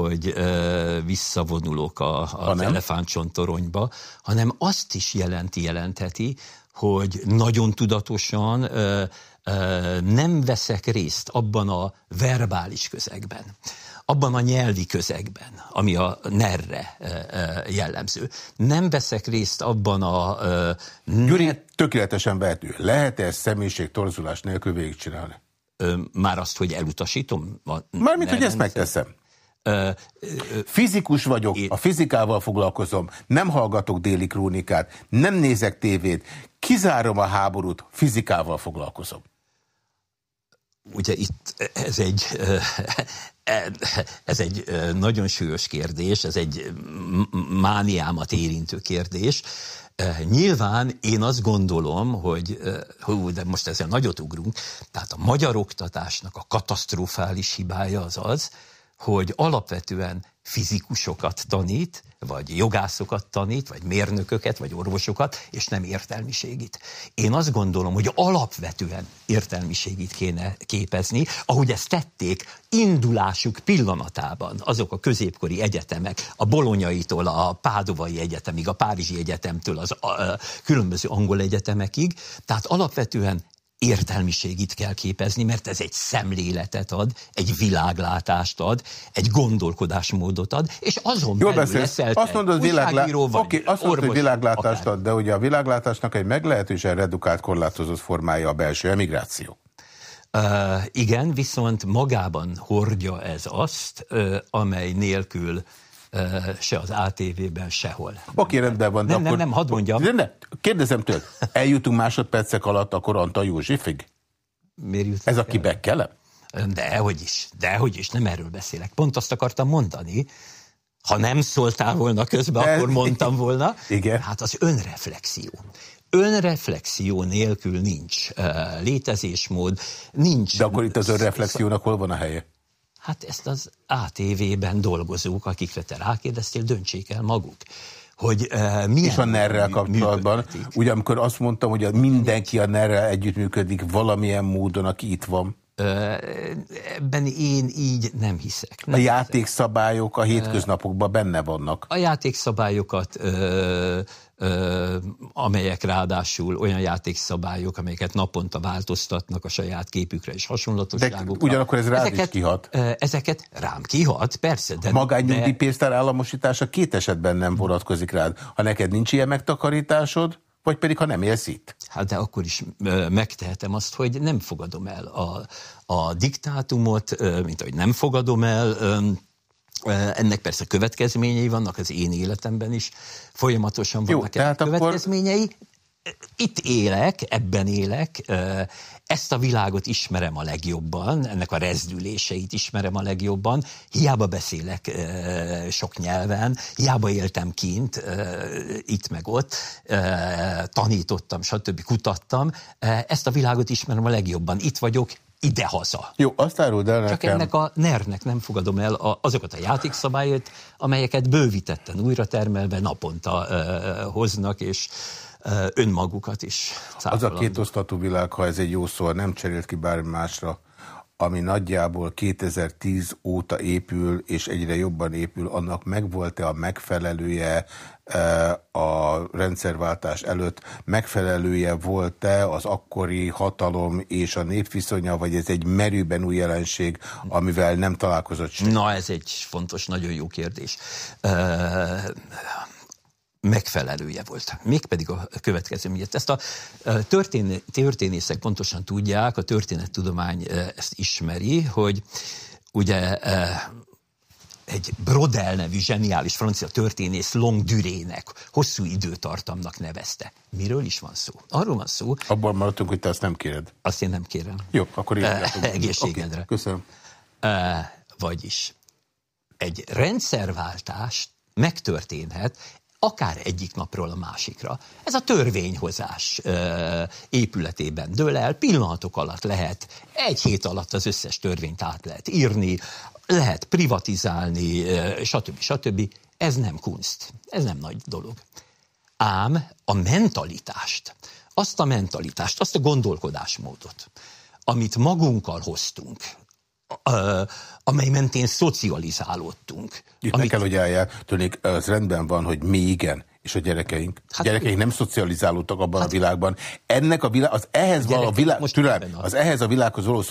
hogy ö, visszavonulok a, az Hanem? elefántcsontoronyba, hanem azt is jelenti, jelentheti, hogy nagyon tudatosan ö, ö, nem veszek részt abban a verbális közegben, abban a nyelvi közegben, ami a nerre jellemző. Nem veszek részt abban a ö, Gyuri, tökéletesen vehető. Lehet-e ezt személyiség torzulás nélkül végigcsinálni? már azt, hogy elutasítom? A Mármint, hogy ezt megteszem. Ö, Fizikus vagyok, Én- a fizikával foglalkozom, nem hallgatok déli krónikát, nem nézek tévét, kizárom a háborút, fizikával foglalkozom. ugye itt ez egy, ez egy nagyon súlyos kérdés, ez egy mániámat érintő kérdés. Nyilván én azt gondolom, hogy hú, de most ezzel nagyot ugrunk, tehát a magyar oktatásnak a katasztrofális hibája az az, hogy alapvetően fizikusokat tanít, vagy jogászokat tanít, vagy mérnököket, vagy orvosokat, és nem értelmiségit. Én azt gondolom, hogy alapvetően értelmiségit kéne képezni, ahogy ezt tették indulásuk pillanatában azok a középkori egyetemek, a bolonyaitól a Pádovai Egyetemig, a Párizsi Egyetemtől az a, a különböző angol egyetemekig. Tehát alapvetően értelmiségit kell képezni, mert ez egy szemléletet ad, egy világlátást ad, egy gondolkodásmódot ad, és azon Jól belül beszélsz. leszel Azt mondod, világlá... vagy okay, azt mondod, hogy orvos, világlátást akár. ad, de ugye a világlátásnak egy meglehetősen redukált, korlátozott formája a belső emigráció. Uh, igen, viszont magában hordja ez azt, uh, amely nélkül se az ATV-ben, sehol. Oké, rendben van. Nem, nem, akkor... nem, hadd mondjam. De ne, kérdezem tőled, eljutunk másodpercek alatt akkor Antal Józsefig? Miért jutott Ez a el? kibekkelem? Dehogy is, dehogy is, nem erről beszélek. Pont azt akartam mondani, ha nem szóltál volna közben, De- akkor mondtam volna. Igen. Hát az önreflexió. Önreflexió nélkül nincs uh, létezésmód, nincs... De akkor itt az önreflexiónak hol van a helye? Hát ezt az ATV-ben dolgozók, akikre te rákérdeztél, döntsék el maguk. Hogy uh, milyen És a mű- kapcsolatban, működtetik. ugye amikor azt mondtam, hogy a mindenki a NER-rel együttműködik valamilyen módon, aki itt van. Ebben én így nem hiszek. A Nem hiszek. játékszabályok a hétköznapokban benne vannak. A játékszabályokat, ö, ö, amelyek ráadásul olyan játékszabályok, amelyeket naponta változtatnak a saját képükre és hasonlatosságukra. De ugyanakkor ez rád is kihat. Ezeket rám kihat, persze. De, Magánnyugdíjpénztár államosítása két esetben nem vonatkozik rád. Ha neked nincs ilyen megtakarításod, vagy pedig ha nem élsz itt. Hát de akkor is megtehetem azt, hogy nem fogadom el a, a diktátumot, mint ahogy nem fogadom el. Ennek persze következményei vannak az én életemben is, folyamatosan Jó, vannak tehát ennek következményei. Itt élek, ebben élek, ezt a világot ismerem a legjobban, ennek a rezdüléseit ismerem a legjobban, hiába beszélek sok nyelven, hiába éltem kint, itt meg ott, tanítottam, stb. kutattam, ezt a világot ismerem a legjobban, itt vagyok, idehaza. Jó, azt áruld el Csak nekem. ennek a NER-nek nem fogadom el a, azokat a játékszabályot, amelyeket bővítetten újra termelve naponta ö, hoznak, és önmagukat is Az a cáfolandó. kétosztatú világ, ha ez egy jó szó, nem cserélt ki bármi másra, ami nagyjából 2010 óta épül, és egyre jobban épül, annak megvolt-e a megfelelője a rendszerváltás előtt, megfelelője volt-e az akkori hatalom és a népviszonya, vagy ez egy merőben új jelenség, amivel nem találkozott senki? Na, ez egy fontos, nagyon jó kérdés. Ö, megfelelője volt. Mégpedig a következő miatt. Ezt a történészek pontosan tudják, a történettudomány ezt ismeri, hogy ugye egy Brodel nevű zseniális francia történész Long Durének, hosszú időtartamnak nevezte. Miről is van szó? Arról van szó. Abban maradtunk, hogy te azt nem kéred. Azt én nem kérem. Jó, akkor én Egészségedre. Okay, köszönöm. Vagyis egy rendszerváltás megtörténhet akár egyik napról a másikra. Ez a törvényhozás ö, épületében dől el, pillanatok alatt lehet, egy hét alatt az összes törvényt át lehet írni, lehet privatizálni, stb. stb. Ez nem kunst, ez nem nagy dolog. Ám a mentalitást, azt a mentalitást, azt a gondolkodásmódot, amit magunkkal hoztunk, amely mentén szocializálódtunk. Itt amit... meg kell, hogy álljál, tűnik, az rendben van, hogy mi igen, és a gyerekeink. Hát, a gyerekeink nem szocializálódtak abban hát, a világban. Ennek a világ, az ehhez való világ, türelem, az ehhez a világhoz való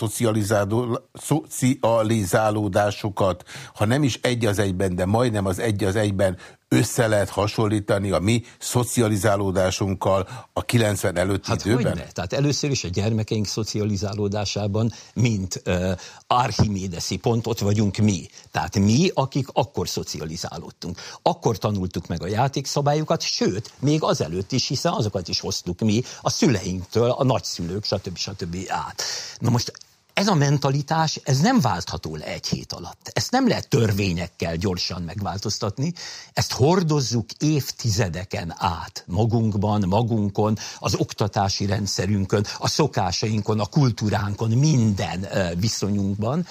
szocializálódásukat, ha nem is egy az egyben, de majdnem az egy az egyben össze lehet hasonlítani a mi szocializálódásunkkal a 90 előtti hát időben? Hogyne? Tehát először is a gyermekeink szocializálódásában, mint uh, archimédeszi pontot vagyunk mi. Tehát mi, akik akkor szocializálódtunk. Akkor tanultuk meg a játékszabályokat, sőt, még azelőtt is, hiszen azokat is hoztuk mi a szüleinktől, a nagyszülők, stb. stb. át. Na most ez a mentalitás, ez nem váltható le egy hét alatt. Ezt nem lehet törvényekkel gyorsan megváltoztatni. Ezt hordozzuk évtizedeken át magunkban, magunkon, az oktatási rendszerünkön, a szokásainkon, a kultúránkon, minden viszonyunkban,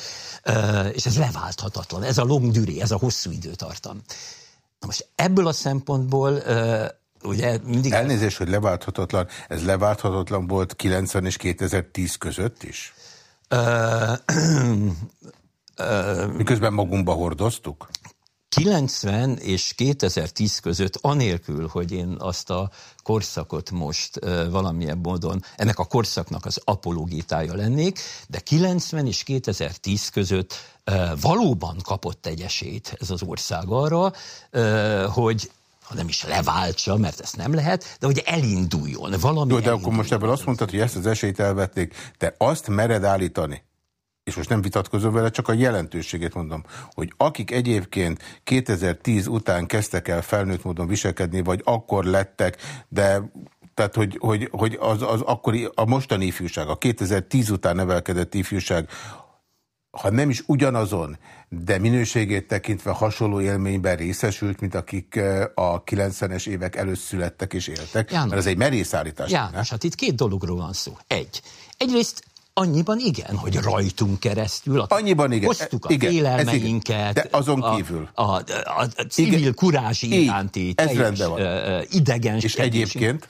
és ez leválthatatlan. Ez a long duré, ez a hosszú időtartam. Na most ebből a szempontból ugye mindig... Elnézést, hogy leválthatatlan. Ez leválthatatlan volt 90 és 2010 között is? Miközben magunkba hordoztuk? 90 és 2010 között, anélkül, hogy én azt a korszakot most valamilyen módon, ennek a korszaknak az apologítája lennék, de 90 és 2010 között valóban kapott egy esélyt ez az ország arra, hogy ha nem is leváltsa, mert ezt nem lehet, de hogy elinduljon, valami Jó, de elinduljon. akkor most ebből azt mondtad, hogy ezt az esélyt elvették, de azt mered állítani, és most nem vitatkozom vele, csak a jelentőségét mondom, hogy akik egyébként 2010 után kezdtek el felnőtt módon viselkedni, vagy akkor lettek, de tehát, hogy, hogy, hogy az, az akkori, a mostani ifjúság, a 2010 után nevelkedett ifjúság, ha nem is ugyanazon, de minőségét tekintve hasonló élményben részesült, mint akik eh, a 90-es évek előtt születtek és éltek, János, mert ez egy merész állítás. János, hát itt két dologról van szó. Egy. Egyrészt Annyiban igen, hogy rajtunk keresztül a, Annyiban igen. hoztuk a igen, félelmeinket. De azon kívül. A, a, a, a civil igen. kurázsi iránti ez rendben van. idegen És egyébként?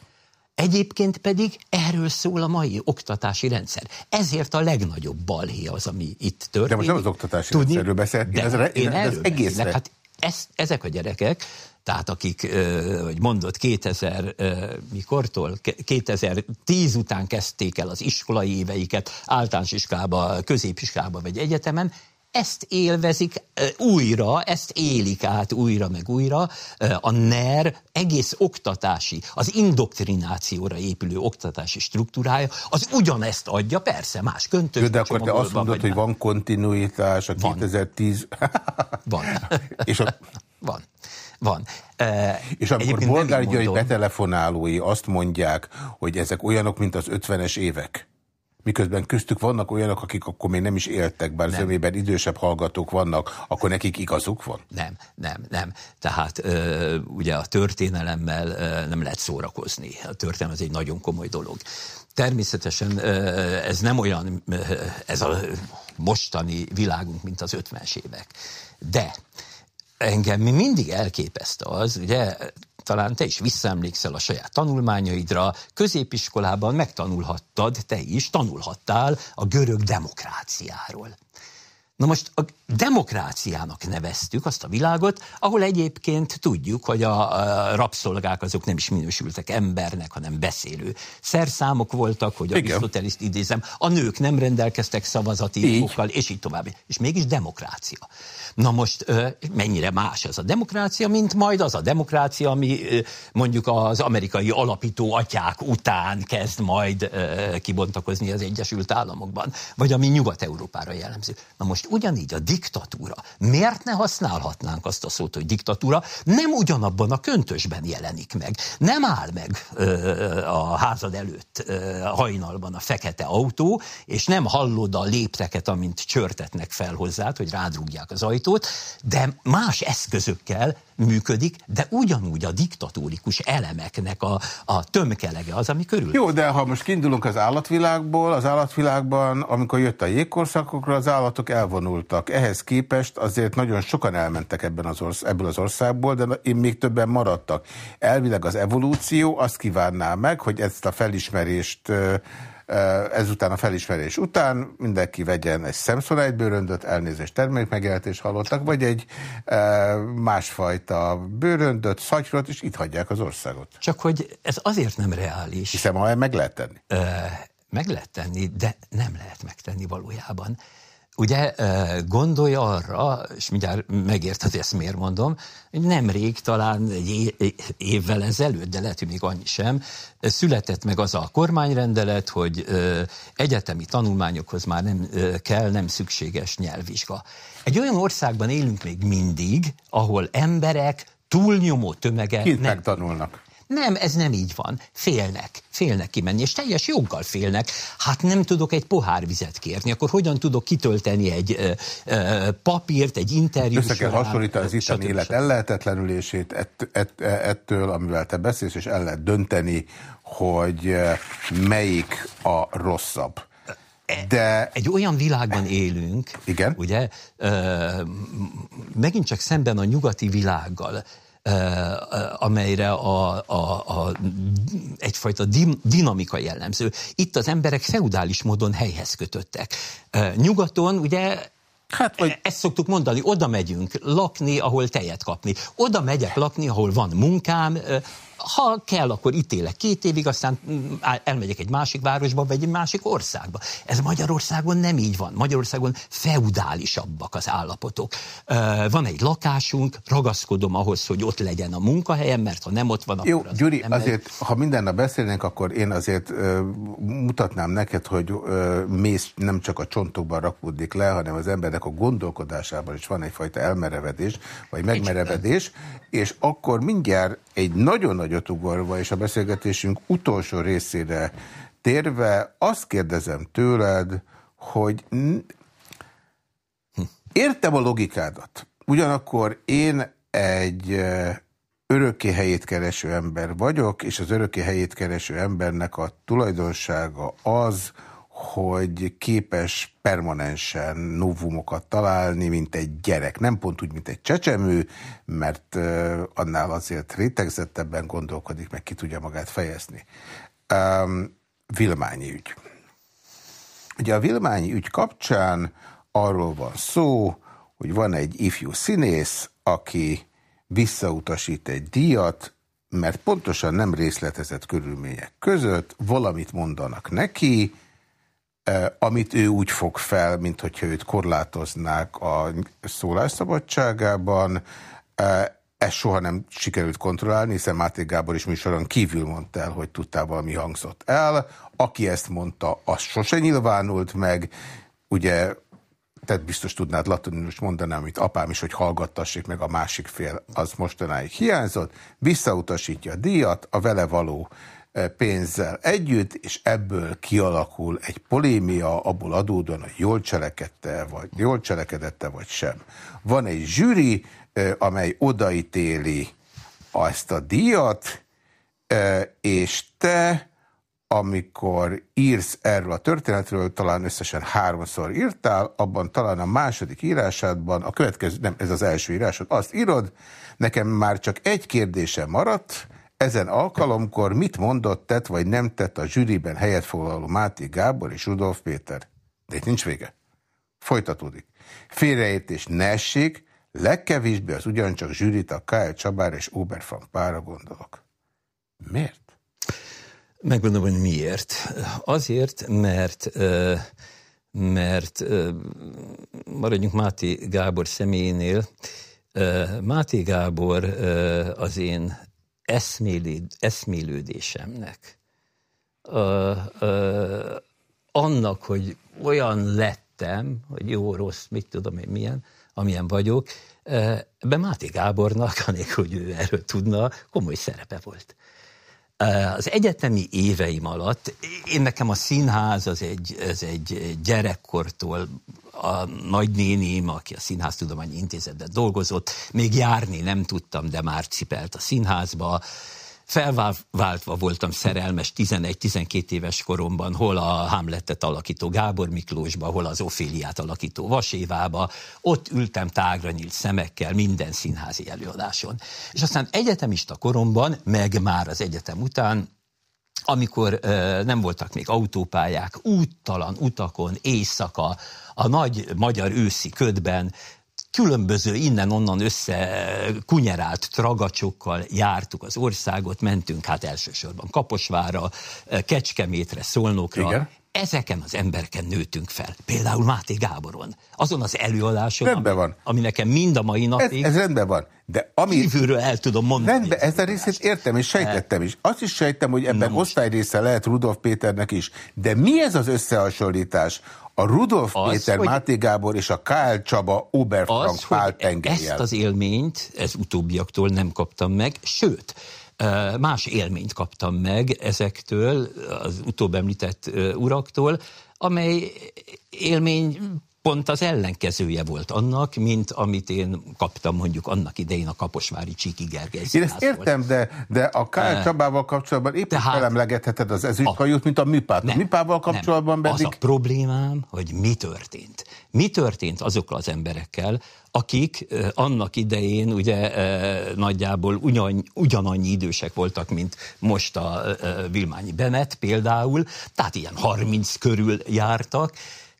Egyébként pedig erről szól a mai oktatási rendszer. Ezért a legnagyobb balhé az, ami itt történik. De most nem az oktatási Tudni, rendszerről beszél, én, ez, én, én erről egészre. Hát ez, ezek a gyerekek, tehát akik, hogy mondott, 2000, mikortól? 2010 után kezdték el az iskolai éveiket, általános iskolába, középiskolába vagy egyetemen, ezt élvezik újra, ezt élik át újra meg újra. A NER egész oktatási, az indoktrinációra épülő oktatási struktúrája, az ugyanezt adja, persze, más köntös. De akkor te azt mondod, hogy van kontinuitás a van. 2010... Van. És a... Van. Van. És amikor Bolgár betelefonálói azt mondják, hogy ezek olyanok, mint az 50-es évek, miközben köztük vannak olyanok, akik akkor még nem is éltek, bár zömében idősebb hallgatók vannak, akkor nekik igazuk van? Nem, nem, nem. Tehát ö, ugye a történelemmel ö, nem lehet szórakozni. A történelem az egy nagyon komoly dolog. Természetesen ez nem olyan, ez a mostani világunk, mint az 50-es évek. De engem mi mindig elképeszte az, ugye talán te is visszaemlékszel a saját tanulmányaidra, középiskolában megtanulhattad, te is tanulhattál a görög demokráciáról. Na most a demokráciának neveztük azt a világot, ahol egyébként tudjuk, hogy a, rabszolgák azok nem is minősültek embernek, hanem beszélő szerszámok voltak, hogy Arisztoteliszt idézem, a nők nem rendelkeztek szavazati jogokkal, és így tovább. És mégis demokrácia. Na most mennyire más ez a demokrácia, mint majd az a demokrácia, ami mondjuk az amerikai alapító atyák után kezd majd kibontakozni az Egyesült Államokban, vagy ami Nyugat-Európára jellemző. Na most ugyanígy a diktatúra. Miért ne használhatnánk azt a szót, hogy diktatúra? Nem ugyanabban a köntösben jelenik meg. Nem áll meg a házad előtt hajnalban a fekete autó, és nem hallod a lépteket, amint csörtetnek fel hozzád, hogy rádrúgják az ajtót, de más eszközökkel működik, de ugyanúgy a diktatórikus elemeknek a, a tömkelege az, ami körül. Jó, de ha most kiindulunk az állatvilágból, az állatvilágban, amikor jött a jégkorszakokra, az állatok elvonultak. Ehhez képest azért nagyon sokan elmentek ebben az orsz ebből az országból, de én még többen maradtak. Elvileg az evolúció azt kívánná meg, hogy ezt a felismerést Ezután a felismerés után mindenki vegyen egy Samsonite bőröndöt, elnézést termékmegjelentés hallottak, vagy egy másfajta bőröndöt, szatyrot, és itt hagyják az országot. Csak hogy ez azért nem reális. Hiszen ha meg lehet tenni. Meg lehet tenni, de nem lehet megtenni valójában. Ugye gondolja arra, és mindjárt megérted, ezt miért mondom, hogy nemrég, talán egy évvel ezelőtt, de lehet, hogy még annyi sem, született meg az a kormányrendelet, hogy egyetemi tanulmányokhoz már nem kell, nem szükséges nyelvvizsga. Egy olyan országban élünk még mindig, ahol emberek túlnyomó tömege... Kint nem megtanulnak. Nem, ez nem így van. Félnek. Félnek kimenni, és teljes joggal félnek. Hát nem tudok egy pohár vizet kérni, akkor hogyan tudok kitölteni egy ö, ö, papírt, egy interjút? Össze kell hasonlítani az itteni élet ellehetetlenülését ett, ett, ettől, amivel te beszélsz, és el lehet dönteni, hogy melyik a rosszabb. E, De... Egy olyan világban élünk, Igen? ugye, ö, megint csak szemben a nyugati világgal, amelyre a, a, a, egyfajta dinamika jellemző. Itt az emberek feudális módon helyhez kötöttek. Nyugaton ugye Hát, vagy... Ezt szoktuk mondani, oda megyünk lakni, ahol tejet kapni. Oda megyek lakni, ahol van munkám, ha kell, akkor ítélek két évig, aztán mm, elmegyek egy másik városba, vagy egy másik országba. Ez Magyarországon nem így van. Magyarországon feudálisabbak az állapotok. Van egy lakásunk, ragaszkodom ahhoz, hogy ott legyen a munkahelyem, mert ha nem ott van, akkor Jó, az Gyuri, nem azért, megy. ha minden nap beszélnénk, akkor én azért mutatnám neked, hogy mész nem csak a csontokban rakódik le, hanem az embernek a gondolkodásában is van egyfajta elmerevedés, vagy megmerevedés, és akkor mindjárt egy nagyon-nagyon nagyot ugorva, és a beszélgetésünk utolsó részére térve, azt kérdezem tőled, hogy értem a logikádat. Ugyanakkor én egy örökké helyét kereső ember vagyok, és az örökké helyét kereső embernek a tulajdonsága az, hogy képes permanensen novumokat találni, mint egy gyerek. Nem pont úgy, mint egy csecsemő, mert annál azért rétegzettebben gondolkodik, meg ki tudja magát fejezni. Um, Vilmányi ügy. Ugye a Vilmányi ügy kapcsán arról van szó, hogy van egy ifjú színész, aki visszautasít egy díjat, mert pontosan nem részletezett körülmények között valamit mondanak neki, amit ő úgy fog fel, mint hogyha őt korlátoznák a szólásszabadságában. Ezt soha nem sikerült kontrollálni, hiszen Máté Gábor is műsoron kívül mondta el, hogy tudtál valami hangzott el. Aki ezt mondta, az sose nyilvánult meg. Ugye, tehát biztos tudnád latinus mondani, amit apám is, hogy hallgattassék meg a másik fél, az mostanáig hiányzott. Visszautasítja a díjat, a vele való pénzzel együtt, és ebből kialakul egy polémia, abból adódóan, hogy jól cselekedte, vagy jól cselekedette, vagy sem. Van egy zsűri, amely odaítéli ezt a díjat, és te, amikor írsz erről a történetről, talán összesen háromszor írtál, abban talán a második írásádban, a következő, nem, ez az első írásod, azt írod, nekem már csak egy kérdésem maradt, ezen alkalomkor mit mondott, tett vagy nem tett a zsűriben helyet foglaló Máté Gábor és Rudolf Péter? De itt nincs vége. Folytatódik. Félreértés ne essék, legkevésbé az ugyancsak zsűrit a K.L. Csabár és Oberfrank pára gondolok. Miért? Megmondom, hogy miért. Azért, mert mert maradjunk Máté Gábor személyénél, Máté Gábor az én eszmélődésemnek, annak, hogy olyan lettem, hogy jó, rossz, mit tudom én milyen, amilyen vagyok, ebben Máté Gábornak, anélkül, hogy ő erről tudna, komoly szerepe volt. Az egyetemi éveim alatt, én nekem a színház az egy, ez egy gyerekkortól a nagynéném, aki a Színháztudományi Intézetben dolgozott, még járni nem tudtam, de már cipelt a színházba, felváltva voltam szerelmes 11-12 éves koromban, hol a Hamletet alakító Gábor Miklósba, hol az Oféliát alakító Vasévába, ott ültem tágra nyílt szemekkel minden színházi előadáson. És aztán egyetemista koromban, meg már az egyetem után, amikor nem voltak még autópályák, úttalan utakon, éjszaka, a nagy magyar őszi ködben, különböző innen-onnan össze kunyerált tragacsokkal jártuk az országot, mentünk hát elsősorban Kaposvára, Kecskemétre, Szolnokra, Igen ezeken az embereken nőttünk fel. Például Máté Gáboron. Azon az előadáson, rendben ami, van. ami nekem mind a mai napig... Ez, ez rendben van. De ami... Kívülről el tudom mondani. Rendben, ezt a részét értem, és sejtettem is. Azt is sejtem, hogy ebben Na osztályrésze lehet Rudolf Péternek is. De mi ez az összehasonlítás? A Rudolf az, Péter, hogy... Máté Gábor és a Kál Csaba Oberfrank Pál Ezt az élményt, ez utóbbiaktól nem kaptam meg, sőt, más élményt kaptam meg ezektől, az utóbb említett uraktól, amely élmény pont az ellenkezője volt annak, mint amit én kaptam mondjuk annak idején a Kaposvári Csíki Gergely Én ezt értem, de, de a Kál Csabával kapcsolatban épp Tehát, felemlegetheted az ezüsthajót, mint a műpát. a műpával kapcsolatban nem. pedig... Az a problémám, hogy mi történt. Mi történt azokkal az emberekkel, akik annak idején ugye nagyjából ugyan, ugyanannyi idősek voltak, mint most a Vilmányi Benet például, tehát ilyen 30 körül jártak,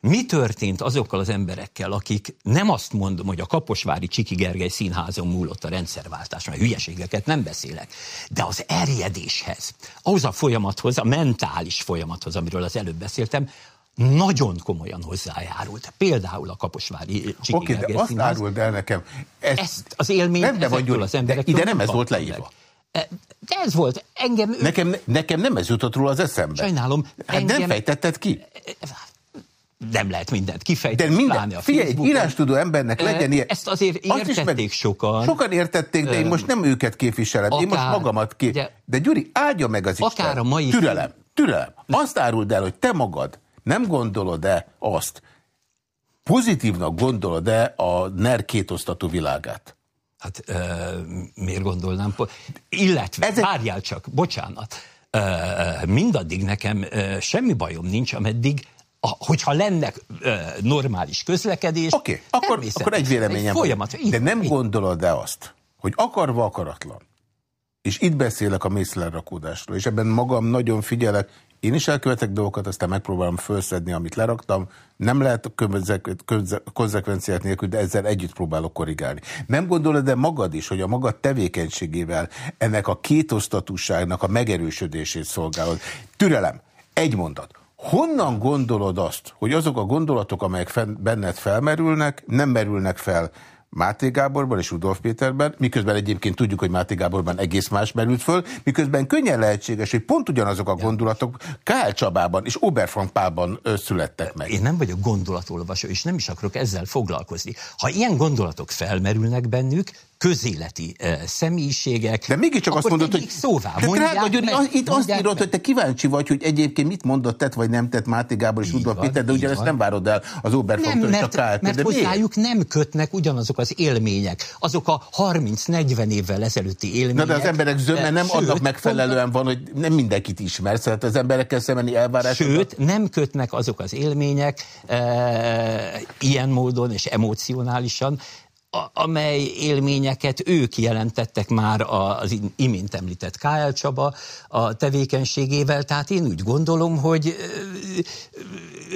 mi történt azokkal az emberekkel, akik nem azt mondom, hogy a Kaposvári Csiki Gergely színházon múlott a rendszerváltás, mert hülyeségeket nem beszélek, de az erjedéshez, ahhoz a folyamathoz, a mentális folyamathoz, amiről az előbb beszéltem, nagyon komolyan hozzájárult. Például a Kaposvári Csiki Oké, okay, de azt színház. áruld el nekem. Ezt, ezt az élményt ezektől az emberektől ide nem ez volt leírva. Meg. De ez volt. Engem... Nekem, nekem nem ez jutott róla az eszembe. Sajnálom. Hát engem... nem fejtetted ki nem lehet mindent kifejteni. De minden, a figyelj, egy írástudó embernek legyen ilyen. Ezt azért értették meg, sokan. Sokan értették, de én most nem őket képviselem, akár, én most magamat ki. Ugye, de Gyuri, áldja meg az akár Isten. A mai türelem, türelem. Azt áruld el, hogy te magad nem gondolod-e azt, pozitívnak gondolod-e a NER kétosztatú világát? Hát e, miért gondolnám? Illetve, Ezek... várjál csak, bocsánat, mindaddig nekem semmi bajom nincs, ameddig a, hogyha lenne e, normális közlekedés... Okay, akkor, akkor egy véleményem egy folyamat, van. De nem gondolod-e azt, hogy akarva akaratlan, és itt beszélek a mészlerakódásról, és ebben magam nagyon figyelek, én is elkövetek dolgokat, aztán megpróbálom felszedni, amit leraktam. Nem lehet konzekvenciák nélkül, de ezzel együtt próbálok korrigálni. Nem gondolod de magad is, hogy a magad tevékenységével ennek a kétosztatúságnak a megerősödését szolgálod? Türelem, egy mondat. Honnan gondolod azt, hogy azok a gondolatok, amelyek benned felmerülnek, nem merülnek fel Máté Gáborban és Rudolf Péterben, miközben egyébként tudjuk, hogy Máté Gáborban egész más merült föl, miközben könnyen lehetséges, hogy pont ugyanazok a gondolatok Kál Csabában és Oberfrank Pálban születtek meg. Én nem vagyok gondolatolvasó, és nem is akarok ezzel foglalkozni. Ha ilyen gondolatok felmerülnek bennük, közéleti személyiségek. De mégiscsak azt mondod, hogy... Szóvá, de drága Gyuri, meg, itt azt írod, meg. hogy te kíváncsi vagy, hogy egyébként mit mondott, tett vagy nem tett Máté Gábor és Udvar Péter, de ugyanezt nem várod el az Oberfonktól és a KLT. Mert de hozzájuk miért? nem kötnek ugyanazok az élmények, azok a 30-40 évvel ezelőtti élmények. Na de az emberek zöme nem sőt, annak megfelelően van, hogy nem mindenkit ismer, szóval az emberekkel szembeni elvárás. Sőt, nem kötnek azok az élmények e, ilyen módon és emocionálisan, amely élményeket ők jelentettek már az imént említett KL Csaba a tevékenységével, tehát én úgy gondolom, hogy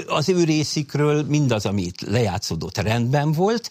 az ő részikről mindaz, amit lejátszódott, rendben volt,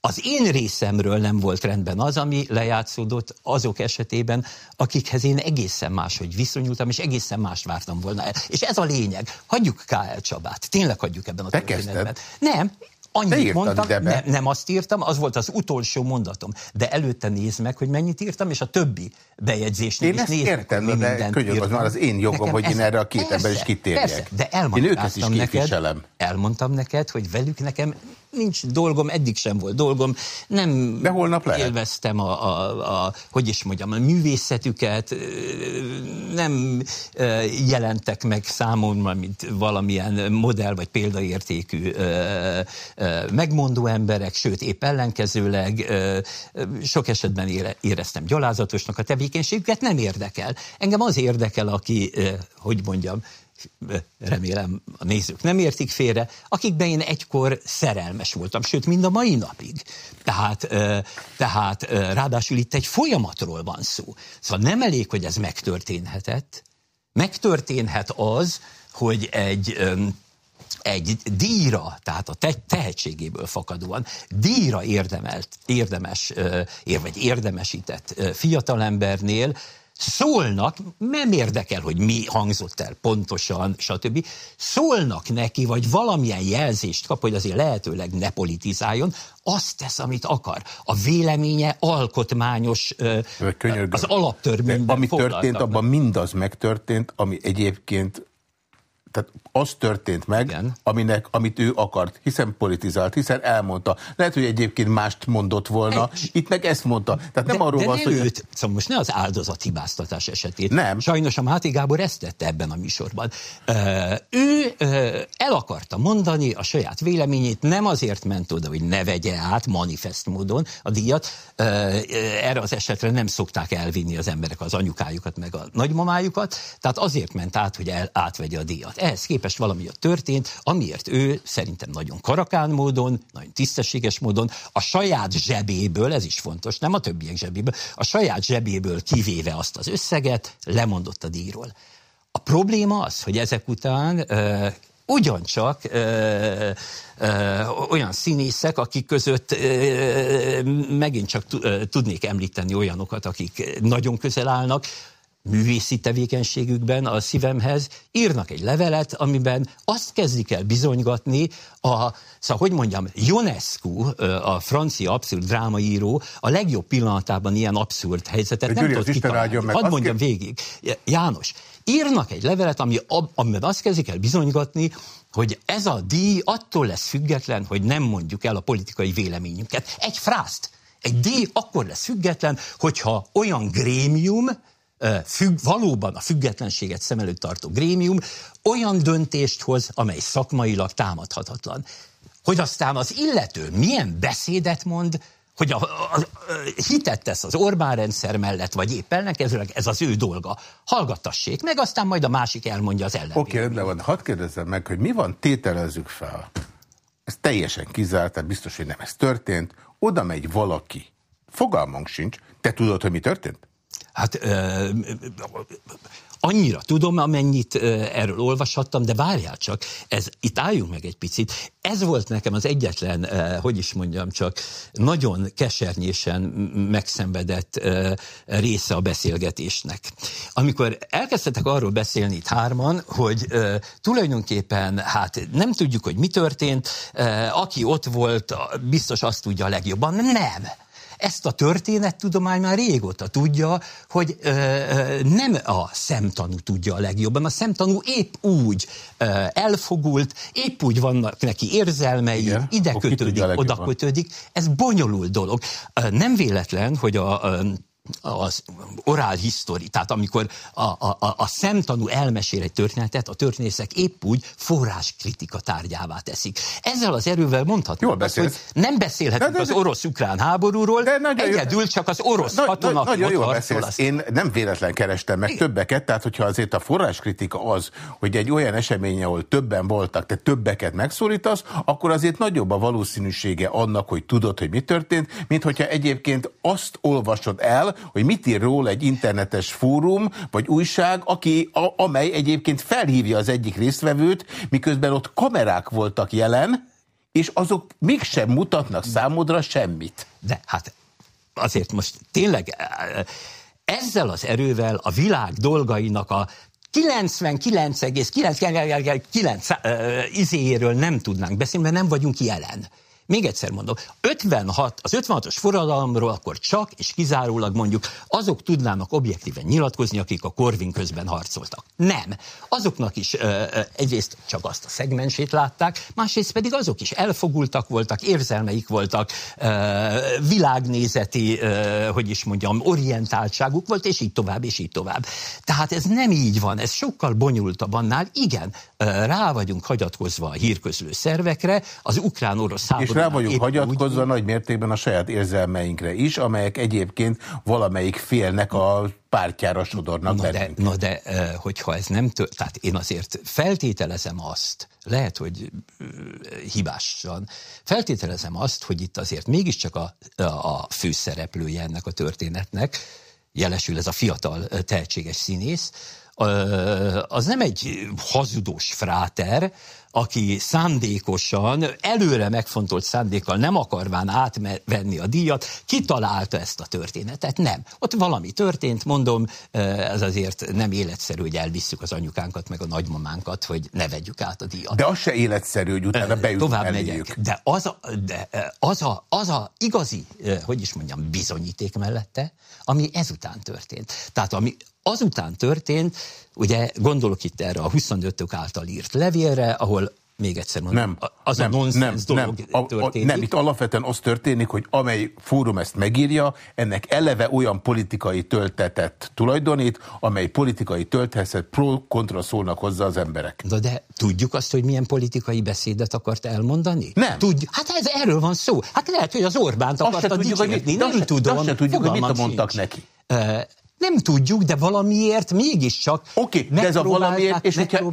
az én részemről nem volt rendben az, ami lejátszódott azok esetében, akikhez én egészen máshogy viszonyultam, és egészen más vártam volna el. És ez a lényeg. Hagyjuk K.L. Csabát. Tényleg hagyjuk ebben a történetben. Nem, Annyit mondtam, ne, nem azt írtam, az volt az utolsó mondatom. De előtte nézd meg, hogy mennyit írtam, és a többi bejegyzésnél én is nézd értem, meg, de könyörgöm, az már az én jogom, Nekem hogy ez, én erre a két ember is kitérjek. Persze, de elmondtam neked, elmondtam neked, hogy velük nekem nincs dolgom, eddig sem volt dolgom, nem De holnap lehet. élveztem a, a, a, hogy is mondjam, a művészetüket, nem jelentek meg számomra, mint valamilyen modell vagy példaértékű megmondó emberek, sőt, épp ellenkezőleg sok esetben éreztem gyalázatosnak a tevékenységüket, nem érdekel. Engem az érdekel, aki, hogy mondjam, remélem a nézők nem értik félre, akikben én egykor szerelmes voltam, sőt, mind a mai napig. Tehát, tehát ráadásul itt egy folyamatról van szó. Szóval nem elég, hogy ez megtörténhetett, megtörténhet az, hogy egy egy díjra, tehát a te tehetségéből fakadóan díjra érdemelt, érdemes, vagy érdemesített fiatalembernél szólnak, nem érdekel, hogy mi hangzott el pontosan, stb. Szólnak neki, vagy valamilyen jelzést kap, hogy azért lehetőleg ne politizáljon, azt tesz, amit akar. A véleménye alkotmányos, Könyörgöm. az alaptörvényben Ami történt, abban mindaz megtörtént, ami egyébként tehát az történt meg, Igen. aminek, amit ő akart, hiszen politizált, hiszen elmondta. Lehet, hogy egyébként mást mondott volna, egy... itt meg ezt mondta. Tehát de, nem arról van hogy... Őt, szóval most ne az áldozat hibáztatás esetét. Nem. Sajnos a Máté Gábor ezt tette ebben a műsorban. Uh, ő uh, el akarta mondani a saját véleményét, nem azért ment oda, hogy ne vegye át manifest módon a díjat. Uh, erre az esetre nem szokták elvinni az emberek az anyukájukat, meg a nagymamájukat, tehát azért ment át, hogy el, átvegye a díjat ehhez képest valami a történt, amiért ő szerintem nagyon karakán módon, nagyon tisztességes módon, a saját zsebéből, ez is fontos, nem a többiek zsebéből, a saját zsebéből kivéve azt az összeget, lemondott a díjról. A probléma az, hogy ezek után uh, ugyancsak ö, ö, olyan színészek, akik között ö, megint csak tudnék említeni olyanokat, akik nagyon közel állnak, művészi tevékenységükben a szívemhez, írnak egy levelet, amiben azt kezdik el bizonygatni, a, szóval hogy mondjam, Ionescu, a francia abszurd drámaíró, a legjobb pillanatában ilyen abszurd helyzetet De nem tudott kitalálni. Hadd mondjam kér... végig. János, írnak egy levelet, ami, amiben azt kezdik el bizonygatni, hogy ez a díj attól lesz független, hogy nem mondjuk el a politikai véleményünket. Egy frászt. Egy díj akkor lesz független, hogyha olyan grémium, függ, valóban a függetlenséget szem előtt tartó grémium olyan döntést hoz, amely szakmailag támadhatatlan. Hogy aztán az illető milyen beszédet mond, hogy a, a, a, hitet tesz az Orbán rendszer mellett, vagy épp ellenkezőleg, ez az ő dolga. Hallgattassék meg, aztán majd a másik elmondja az ellenvéleményt. Oké, okay, van. Hadd kérdezzem meg, hogy mi van, tételezzük fel. Ez teljesen kizárt, tehát biztos, hogy nem ez történt. Oda megy valaki. Fogalmunk sincs. Te tudod, hogy mi történt? Hát annyira tudom, amennyit erről olvashattam, de várjál csak, ez, itt álljunk meg egy picit. Ez volt nekem az egyetlen, hogy is mondjam csak, nagyon kesernyésen megszenvedett része a beszélgetésnek. Amikor elkezdtek arról beszélni itt hárman, hogy tulajdonképpen hát nem tudjuk, hogy mi történt, aki ott volt, biztos azt tudja a legjobban. Nem! Ezt a történettudomány már régóta tudja, hogy ö, ö, nem a szemtanú tudja a legjobban, a szemtanú épp úgy ö, elfogult, épp úgy vannak neki érzelmei, Igen, ide kötődik, oda kötődik. Ez bonyolult dolog. Nem véletlen, hogy a, a az orál history, tehát amikor a, a, a, a szemtanú elmesél egy történetet, a történészek épp úgy forráskritika tárgyává teszik. Ezzel az erővel mondhatjuk Jól azt, hogy nem beszélhetünk de, de, de, az orosz-ukrán háborúról, de egyedül jó, csak az orosz na, katona. Nagyon jól beszélsz. Én nem véletlen kerestem meg Igen. többeket, tehát hogyha azért a forráskritika az, hogy egy olyan esemény, ahol többen voltak, te többeket megszólítasz, akkor azért nagyobb a valószínűsége annak, hogy tudod, hogy mi történt, mint hogyha egyébként azt olvasod el, hogy mit ír róla egy internetes fórum, vagy újság, aki, a, amely egyébként felhívja az egyik résztvevőt, miközben ott kamerák voltak jelen, és azok mégsem mutatnak számodra semmit. De hát azért most tényleg ezzel az erővel a világ dolgainak a 99,9 izéjéről nem tudnánk beszélni, mert nem vagyunk jelen. Még egyszer mondom, 56, az 56-os forradalomról akkor csak és kizárólag mondjuk azok tudnának objektíven nyilatkozni, akik a Korvin közben harcoltak. Nem. Azoknak is ö, egyrészt csak azt a szegmensét látták, másrészt pedig azok is elfogultak voltak, érzelmeik voltak, ö, világnézeti, ö, hogy is mondjam, orientáltságuk volt, és így tovább, és így tovább. Tehát ez nem így van, ez sokkal bonyolultabb annál. Igen, rá vagyunk hagyatkozva a hírközlő szervekre, az ukrán-orosz háború rá vagyunk hagyatkozva úgy, nagy mértékben a saját érzelmeinkre is, amelyek egyébként valamelyik félnek a pártjára sodornak na de, na de, hogyha ez nem tört, tehát én azért feltételezem azt, lehet, hogy hibásan, feltételezem azt, hogy itt azért mégiscsak a, a főszereplője ennek a történetnek, jelesül ez a fiatal tehetséges színész, az nem egy hazudós fráter, aki szándékosan, előre megfontolt szándékkal nem akarván átvenni a díjat, kitalálta ezt a történetet. Nem. Ott valami történt, mondom, ez azért nem életszerű, hogy elvisszük az anyukánkat, meg a nagymamánkat, hogy ne vegyük át a díjat. De az se életszerű, hogy utána bejutunk Tovább megyek. De az a, de az, a, az a igazi, hogy is mondjam, bizonyíték mellette, ami ezután történt. Tehát ami azután történt, ugye gondolok itt erre a 25-ök által írt levélre, ahol még egyszer mondom, nem, az nem, a nonsens nem, dolog nem, történik. A, a, nem, itt alapvetően az történik, hogy amely fórum ezt megírja, ennek eleve olyan politikai töltetet tulajdonít, amely politikai töltetet pro-kontra szólnak hozzá az emberek. De, de tudjuk azt, hogy milyen politikai beszédet akart elmondani? Nem. Tudjuk. Hát ez erről van szó. Hát lehet, hogy az Orbánt akarta dicsérni, nem azt tudom. Azt se tudjuk, hogy mit mondtak neki. Nem tudjuk, de valamiért mégiscsak Oké, okay, de ez a valamiért, és hogyha...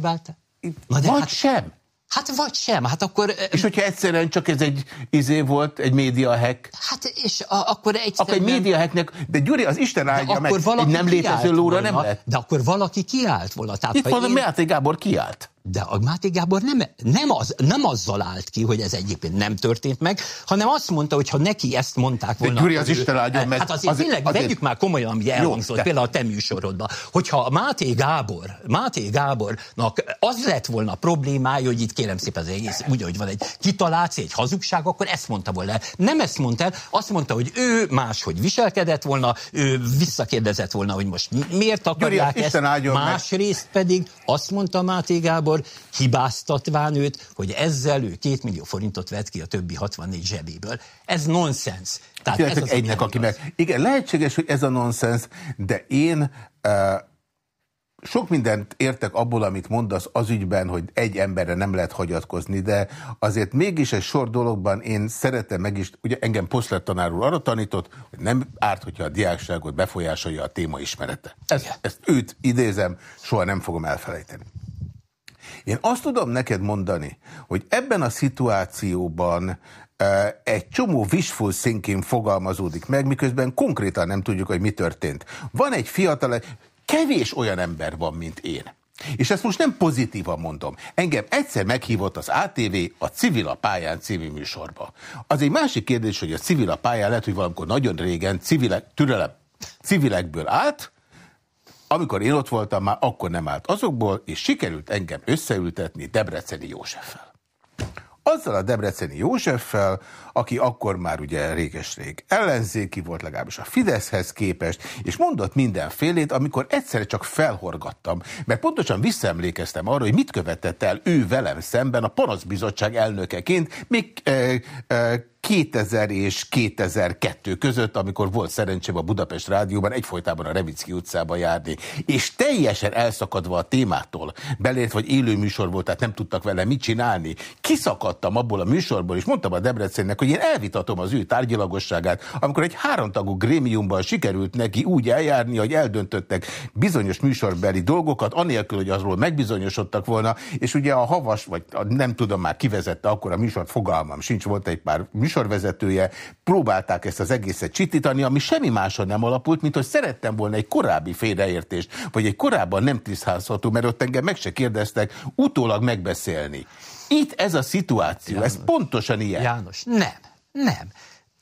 Na de vagy hát, sem. Hát vagy sem, hát akkor... És hogyha egyszerűen csak ez egy izé volt, egy média hack? Hát és a, akkor egyszerűen... Akkor egy média hacknek, de Gyuri, az Isten áldja meg, egy nem létező lóra nem lett. De akkor valaki kiállt volna. Tehát, Itt mondom, én... Máté Gábor kiállt. De a Máté Gábor nem, nem, az, nem azzal állt ki, hogy ez egyébként nem történt meg, hanem azt mondta, hogy ha neki ezt mondták volna... De Gyuri, az, Isten áldjon meg. Hát azért, azért tényleg, azért... vegyük már komolyan, ami elhangzott, Jó, például a te műsorodban, hogyha a Máté Gábor, Máté Gábornak az lett volna a problémája, hogy itt kérem szépen az egész, úgy, hogy van egy kitaláció, egy hazugság, akkor ezt mondta volna. Nem ezt mondta el, azt mondta, hogy ő máshogy viselkedett volna, ő visszakérdezett volna, hogy most miért akarják Gyuri, ezt, másrészt pedig azt mondta Máté Gábor, akkor hibáztatván őt, hogy ezzel ő két millió forintot vett ki a többi 64 zsebéből. Ez nonsens. Tehát ez az, egynek, aki meg... Igen, lehetséges, hogy ez a nonsens, de én... Uh, sok mindent értek abból, amit mondasz az ügyben, hogy egy emberre nem lehet hagyatkozni, de azért mégis egy sor dologban én szeretem meg is, ugye engem Poszler tanár úr arra tanított, hogy nem árt, hogyha a diákságot befolyásolja a téma ismerete. Ezt, ezt őt idézem, soha nem fogom elfelejteni. Én azt tudom neked mondani, hogy ebben a szituációban egy csomó wishful thinking fogalmazódik meg, miközben konkrétan nem tudjuk, hogy mi történt. Van egy fiatal, kevés olyan ember van, mint én. És ezt most nem pozitívan mondom. Engem egyszer meghívott az ATV a Civil a pályán című műsorba. Az egy másik kérdés, hogy a Civil a pályán lehet, hogy valamikor nagyon régen civilek, türelem, civilekből állt, amikor én ott voltam, már akkor nem állt azokból, és sikerült engem összeültetni Debreceni Józseffel. Azzal a Debreceni Józseffel, aki akkor már ugye réges-rég ellenzéki volt, legalábbis a Fideszhez képest, és mondott mindenfélét, amikor egyszerre csak felhorgattam, mert pontosan visszaemlékeztem arra, hogy mit követett el ő velem szemben a panaszbizottság elnökeként, még e, e, 2000 és 2002 között, amikor volt szerencsém a Budapest Rádióban egyfolytában a Revicki utcába járni, és teljesen elszakadva a témától, belért vagy élő műsor volt, tehát nem tudtak vele mit csinálni, kiszakadtam abból a műsorból, és mondtam a Debrecennek, hogy én elvitatom az ő tárgyalagosságát, amikor egy háromtagú grémiumban sikerült neki úgy eljárni, hogy eldöntöttek bizonyos műsorbeli dolgokat, anélkül, hogy azról megbizonyosodtak volna, és ugye a havas, vagy a, nem tudom már kivezette akkor a műsort, fogalmam sincs, volt egy pár műsor, műsorvezetője, próbálták ezt az egészet csitítani, ami semmi máson nem alapult, mint hogy szerettem volna egy korábbi félreértést, vagy egy korábban nem tisztázható, mert ott engem meg se kérdeztek, utólag megbeszélni. Itt ez a szituáció, János, ez pontosan ilyen. János, nem, nem.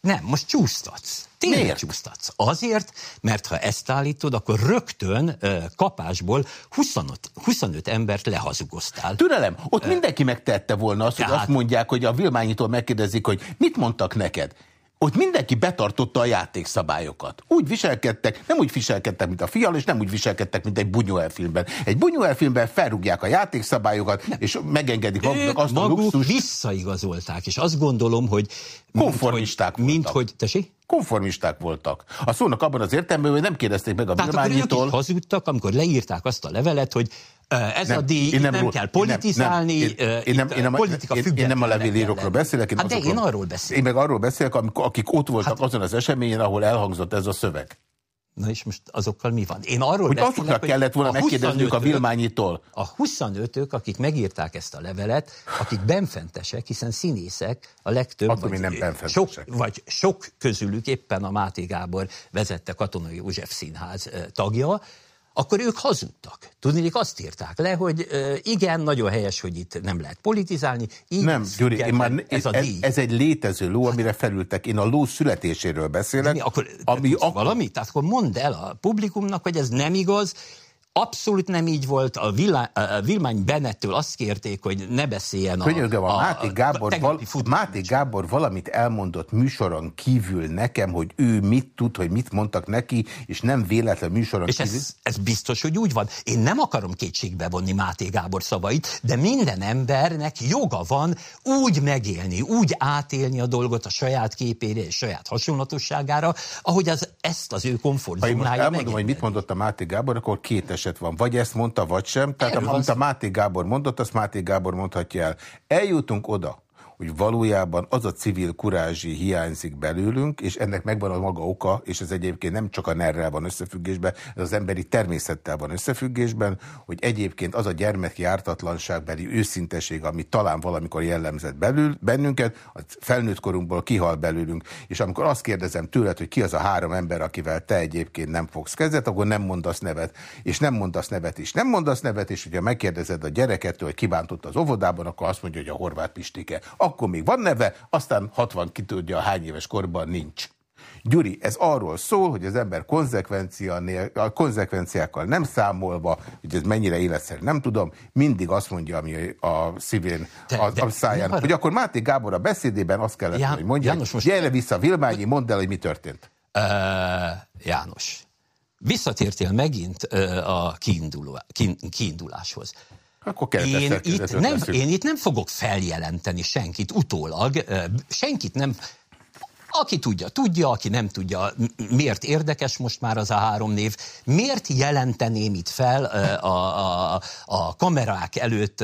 Nem, most csúsztatsz. Tényleg Miért? csúsztatsz. Azért, mert ha ezt állítod, akkor rögtön uh, kapásból 25, 25 embert lehazugoztál. Türelem, ott mindenki megtette volna azt, tehát... hogy azt mondják, hogy a Vilmányitól megkérdezik, hogy mit mondtak neked ott mindenki betartotta a játékszabályokat. Úgy viselkedtek, nem úgy viselkedtek, mint a fial, és nem úgy viselkedtek, mint egy Buñuel filmben. Egy Buñuel filmben felrúgják a játékszabályokat, nem. és megengedik maguknak azt a luxus. visszaigazolták, és azt gondolom, hogy... Konformisták mint, voltak. Mint hogy, tesi? konformisták voltak. A szónak abban az értelemben, hogy nem kérdezték meg a Vilmányitól. hazudtak, amikor leírták azt a levelet, hogy ez nem, a díj, én nem, nem kell politizálni, nem, nem, én, nem, én, nem, politika én, én nem a levélírókról beszélek. Én hát azokról, de én arról beszélek. Én meg arról beszélek, akik ott voltak hát, azon az eseményen, ahol elhangzott ez a szöveg. Na és most azokkal mi van? Én arról hogy beszélek, azoknak kellett volna megkérdeznünk a Vilmányitól. A 25-ök, akik megírták ezt a levelet, akik benfentesek, hiszen színészek, a legtöbb, Akkor vagy, nem sok, vagy sok közülük éppen a Máté Gábor vezette Katonai József Színház tagja, akkor ők hazudtak. Tudni, azt írták le, hogy igen, nagyon helyes, hogy itt nem lehet politizálni. Így nem, Gyuri, én már, ez, a ez, ez egy létező ló, amire felültek. Én a ló születéséről beszélek. Mi, akkor ami ak- valami? Tehát akkor mondd el a publikumnak, hogy ez nem igaz, Abszolút nem így volt. A, Vilá, a Vilmány Bennettől azt kérték, hogy ne beszéljen a... Könyörgöm, a, a, Máté, Gábor, a val, Máté Gábor valamit elmondott műsoron kívül nekem, hogy ő mit tud, hogy mit mondtak neki, és nem véletlen műsoron és kívül. Ez, ez biztos, hogy úgy van. Én nem akarom kétségbe vonni Máté Gábor szavait, de minden embernek joga van úgy megélni, úgy átélni a dolgot a saját képére és saját hasonlatosságára, ahogy az, ezt az ő komfortzónája Ha én most elmondom, hogy mit mondott a Máté Gábor, akkor kétes eset van. Vagy ezt mondta, vagy sem. Tehát amit a Máté Gábor mondott, azt Máté Gábor mondhatja el. Eljutunk oda, hogy valójában az a civil kurázsi hiányzik belőlünk, és ennek megvan a maga oka, és ez egyébként nem csak a nerrel van összefüggésben, ez az emberi természettel van összefüggésben, hogy egyébként az a gyermeki ártatlanságbeli őszinteség, ami talán valamikor jellemzett belül bennünket, a felnőtt korunkból kihal belőlünk. És amikor azt kérdezem tőled, hogy ki az a három ember, akivel te egyébként nem fogsz kezdet, akkor nem mondasz nevet. És nem mondasz nevet is. Nem mondasz nevet, és hogyha megkérdezed a gyerekettől, hogy kibántott az óvodában, akkor azt mondja, hogy a horvát Pistike akkor még van neve, aztán 60 ki tudja, hány éves korban nincs. Gyuri, ez arról szól, hogy az ember a konzekvenciákkal nem számolva, hogy ez mennyire életszerű, nem tudom, mindig azt mondja, ami a szívén, de, a, a száján. De, hogy akkor Máté Gábor a beszédében azt kellett, Ján, hogy mondja, János, most... gyere vissza Vilmányi, mondd el, hogy mi történt. Uh, János, visszatértél megint uh, a kiinduló, kiinduláshoz. Akkor én itt, nem, én itt nem fogok feljelenteni senkit utólag, senkit nem, aki tudja, tudja, aki nem tudja, miért érdekes most már az a három név, miért jelenteném itt fel a, a, a kamerák előtt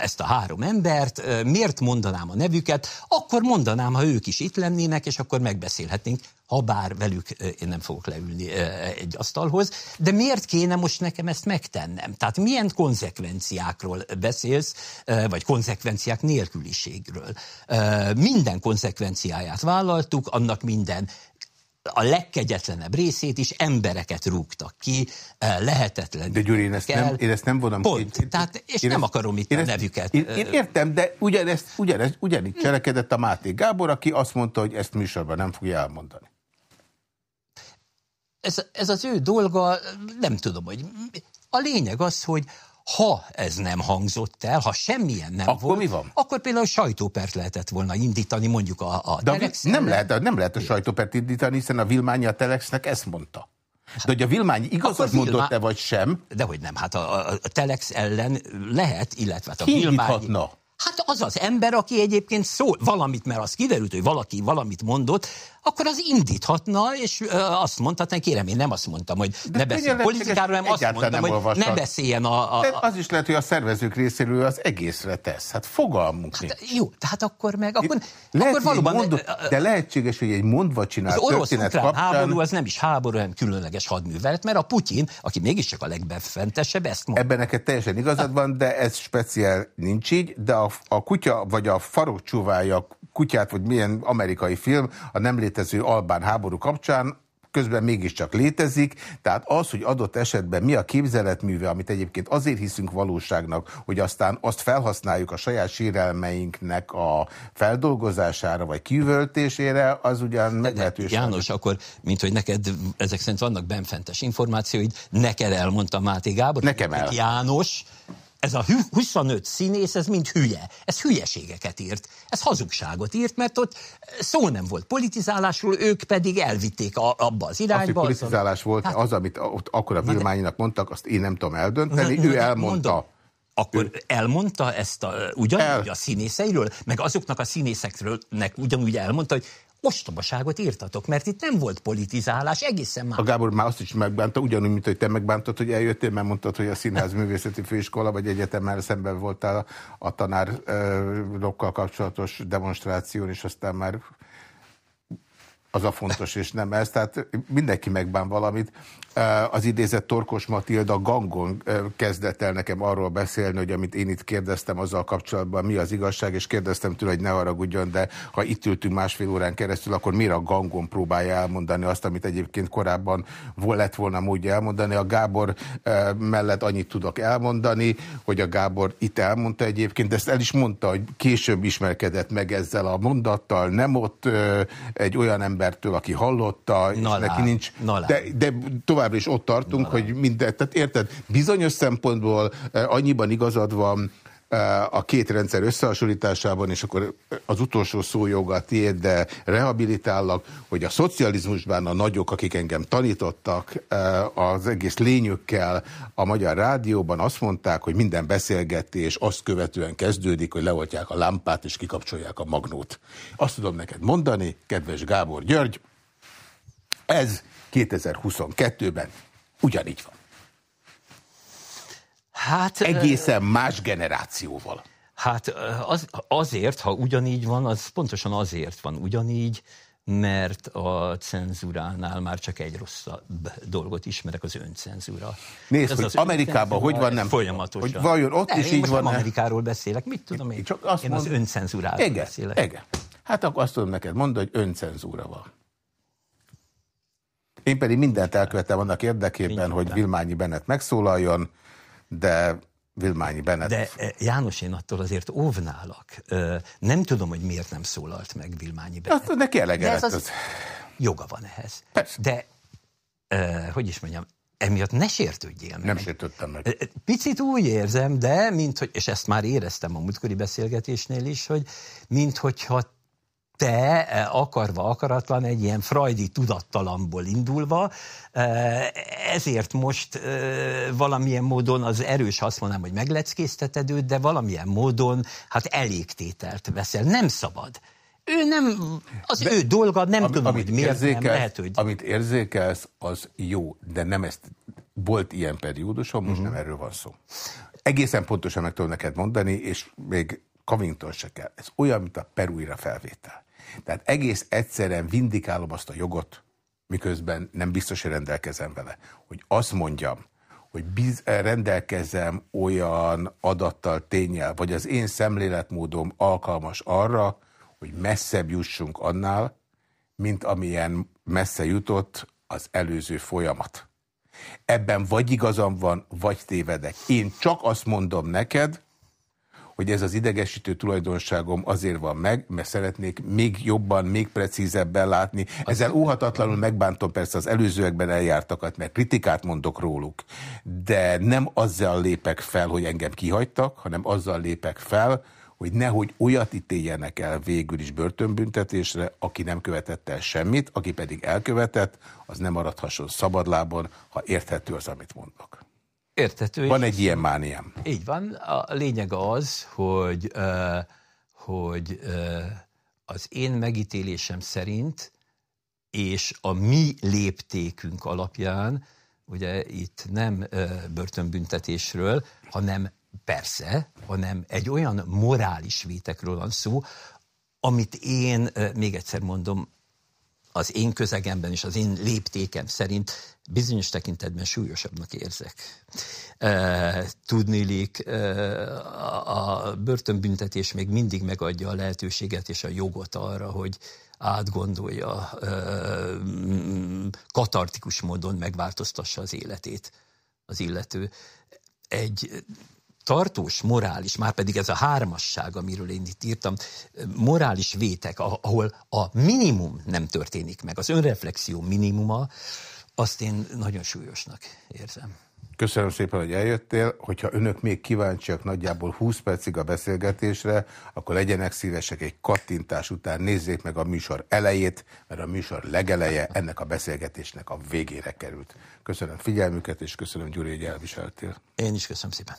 ezt a három embert, miért mondanám a nevüket, akkor mondanám, ha ők is itt lennének, és akkor megbeszélhetnénk ha bár velük én nem fogok leülni egy asztalhoz, de miért kéne most nekem ezt megtennem? Tehát milyen konzekvenciákról beszélsz, vagy konzekvenciák nélküliségről? Minden konzekvenciáját vállaltuk, annak minden a legkegyetlenebb részét is embereket rúgtak ki, lehetetlen. De Gyuri, én ezt, kell. nem, én ezt nem vonom Pont, ki. Tehát, és én nem ezt, akarom itt a ezt, nevüket. Én, én értem, de ugyanezt, ugyanezt, ugyanígy cselekedett a Máté Gábor, aki azt mondta, hogy ezt műsorban nem fogja elmondani ez, ez az ő dolga, nem tudom, hogy a lényeg az, hogy ha ez nem hangzott el, ha semmilyen nem akkor volt, mi van? akkor például sajtópert lehetett volna indítani, mondjuk a, a De a, nem, lehet, nem lehet a sajtópert indítani, hiszen a Vilmányi a Telexnek ezt mondta. De hogy a Vilmányi igazat mondott-e, vagy sem? Dehogy nem, hát a, a Telex ellen lehet, illetve hát a Ki Vilmányi... Hát az az ember, aki egyébként szól valamit, mert az kiderült, hogy valaki valamit mondott, akkor az indíthatna, és azt mondhatná, kérem, én nem azt mondtam, hogy De ne beszéljen politikáról, hanem azt mondtam, hogy olvastak. ne beszéljen a... a, a... az is lehet, hogy a szervezők részéről az egészre tesz. Hát fogalmunk hát, Jó, tehát akkor meg... Akkor, lehet, akkor valóban... Mondod, de lehetséges, hogy egy mondva csinált az történet kapcsán... háború az nem is háború, hanem különleges hadművelet, mert a Putyin, aki mégiscsak a legbefentesebb, ezt mondta. Ebben neked teljesen igazad van, de ez speciál nincs így, de a a kutya, vagy a farok csúvája kutyát, vagy milyen amerikai film a nem létező albán háború kapcsán, közben mégiscsak létezik, tehát az, hogy adott esetben mi a képzeletműve, amit egyébként azért hiszünk valóságnak, hogy aztán azt felhasználjuk a saját sérelmeinknek a feldolgozására vagy kivöltésére, az ugyan meglehetős. János, akkor, mint hogy neked ezek szerint vannak benfentes információid, neked elmondta Máté Gábor, Nekem el. János, ez a 25 színész, ez mind hülye. Ez hülyeségeket írt. Ez hazugságot írt, mert ott szó nem volt politizálásról, ők pedig elvitték a, abba az irányba. Az, hogy politizálás volt, hát, az, amit ott akkor a Vilmányinak mondtak, azt én nem tudom eldönteni, ő elmondta. Mondom, akkor elmondta ezt a, ugyanúgy El. a színészeiről, meg azoknak a színészekről ugyanúgy elmondta, hogy ostobaságot írtatok, mert itt nem volt politizálás, egészen már. A Gábor már azt is megbánta, ugyanúgy, mint hogy te megbántad, hogy eljöttél, mert mondtad, hogy a Színház Művészeti Főiskola vagy egyetemmel szemben voltál a tanárokkal kapcsolatos demonstráción, és aztán már az a fontos, és nem ez. Tehát mindenki megbán valamit. Az idézett Torkos Matilda gangon kezdett el nekem arról beszélni, hogy amit én itt kérdeztem azzal kapcsolatban, mi az igazság, és kérdeztem tőle, hogy ne haragudjon, de ha itt ültünk másfél órán keresztül, akkor miért a gangon próbálja elmondani azt, amit egyébként korábban lett volna módja elmondani. A Gábor mellett annyit tudok elmondani, hogy a Gábor itt elmondta egyébként, de ezt el is mondta, hogy később ismerkedett meg ezzel a mondattal, nem ott egy olyan embertől, aki hallotta, és na neki nincs... Na de, de tovább továbbra is ott tartunk, Na, hogy mindent, tehát érted, bizonyos szempontból eh, annyiban igazad van, eh, a két rendszer összehasonlításában, és akkor az utolsó szójoga tiéd, de rehabilitállak, hogy a szocializmusban a nagyok, akik engem tanítottak eh, az egész lényükkel a Magyar Rádióban azt mondták, hogy minden beszélgetés azt követően kezdődik, hogy leoltják a lámpát és kikapcsolják a magnót. Azt tudom neked mondani, kedves Gábor György, ez 2022-ben ugyanígy van. Hát, Egészen más generációval. Hát az, azért, ha ugyanígy van, az pontosan azért van ugyanígy, mert a cenzúránál már csak egy rosszabb dolgot ismerek, az öncenzúra. Nézd, Ez hogy az Amerikában hogy van, nem Folyamatosan. Hogy vajon ott ne, is így van. Nem Amerikáról beszélek, mit tudom én? Csak azt én mond... az öncenzúráról igen, beszélek. Igen. Hát akkor azt tudom neked mondani, hogy öncenzúra van. Én pedig mindent elkövettem annak érdekében, Minden. hogy Vilmányi Bennett megszólaljon, de Vilmányi Bennett... De eh, János, én attól azért óvnálak. Nem tudom, hogy miért nem szólalt meg Vilmányi Bennett. Azt neki elege lett az... Joga van ehhez. Persze. De, hogy is mondjam, emiatt ne sértődjél meg. Nem sértődtem meg. Picit úgy érzem, de, mint hogy, és ezt már éreztem a múltkori beszélgetésnél is, hogy mint hogyha te eh, akarva, akaratlan egy ilyen frajdi tudattalamból indulva, eh, ezért most eh, valamilyen módon az erős azt mondanám, hogy megleckészeted őt, de valamilyen módon hát elégtételt veszel. Nem szabad. Ő nem, az de, ő dolga, nem tudom, amit hogy miért érzékelsz, nem, lehet, hogy... Amit érzékelsz, az jó, de nem ezt, volt ilyen periódusom, most uh mhm. -huh. nem erről van szó. Egészen pontosan meg tudom neked mondani, és még Covington se kell. Ez olyan, mint a Peruira felvétel. Tehát egész egyszerűen vindikálom azt a jogot, miközben nem biztos, hogy rendelkezem vele, hogy azt mondjam, hogy biz, rendelkezem olyan adattal, tényel, vagy az én szemléletmódom alkalmas arra, hogy messzebb jussunk annál, mint amilyen messze jutott az előző folyamat. Ebben vagy igazam van, vagy tévedek. Én csak azt mondom neked, hogy ez az idegesítő tulajdonságom azért van meg, mert szeretnék még jobban, még precízebben látni. Ezzel óhatatlanul megbántom persze az előzőekben eljártakat, mert kritikát mondok róluk, de nem azzal lépek fel, hogy engem kihagytak, hanem azzal lépek fel, hogy nehogy olyat ítéljenek el végül is börtönbüntetésre, aki nem követett el semmit, aki pedig elkövetett, az nem maradhasson szabadlábon, ha érthető az, amit mondok. Értető. Van egy ilyen mániám. Így van. A lényeg az, hogy, uh, hogy uh, az én megítélésem szerint, és a mi léptékünk alapján, ugye itt nem uh, börtönbüntetésről, hanem persze, hanem egy olyan morális vétekről van szó, amit én, még egyszer mondom, az én közegemben és az én léptékem szerint bizonyos tekintetben súlyosabbnak érzek. Tudnilik, a börtönbüntetés még mindig megadja a lehetőséget és a jogot arra, hogy átgondolja, katartikus módon megváltoztassa az életét az illető. Egy tartós, morális, már pedig ez a hármasság, amiről én itt írtam, morális vétek, ahol a minimum nem történik meg, az önreflexió minimuma, azt én nagyon súlyosnak érzem. Köszönöm szépen, hogy eljöttél. Hogyha önök még kíváncsiak nagyjából 20 percig a beszélgetésre, akkor legyenek szívesek egy kattintás után nézzék meg a műsor elejét, mert a műsor legeleje ennek a beszélgetésnek a végére került. Köszönöm figyelmüket, és köszönöm Gyuri, hogy elviseltél. Én is köszönöm szépen.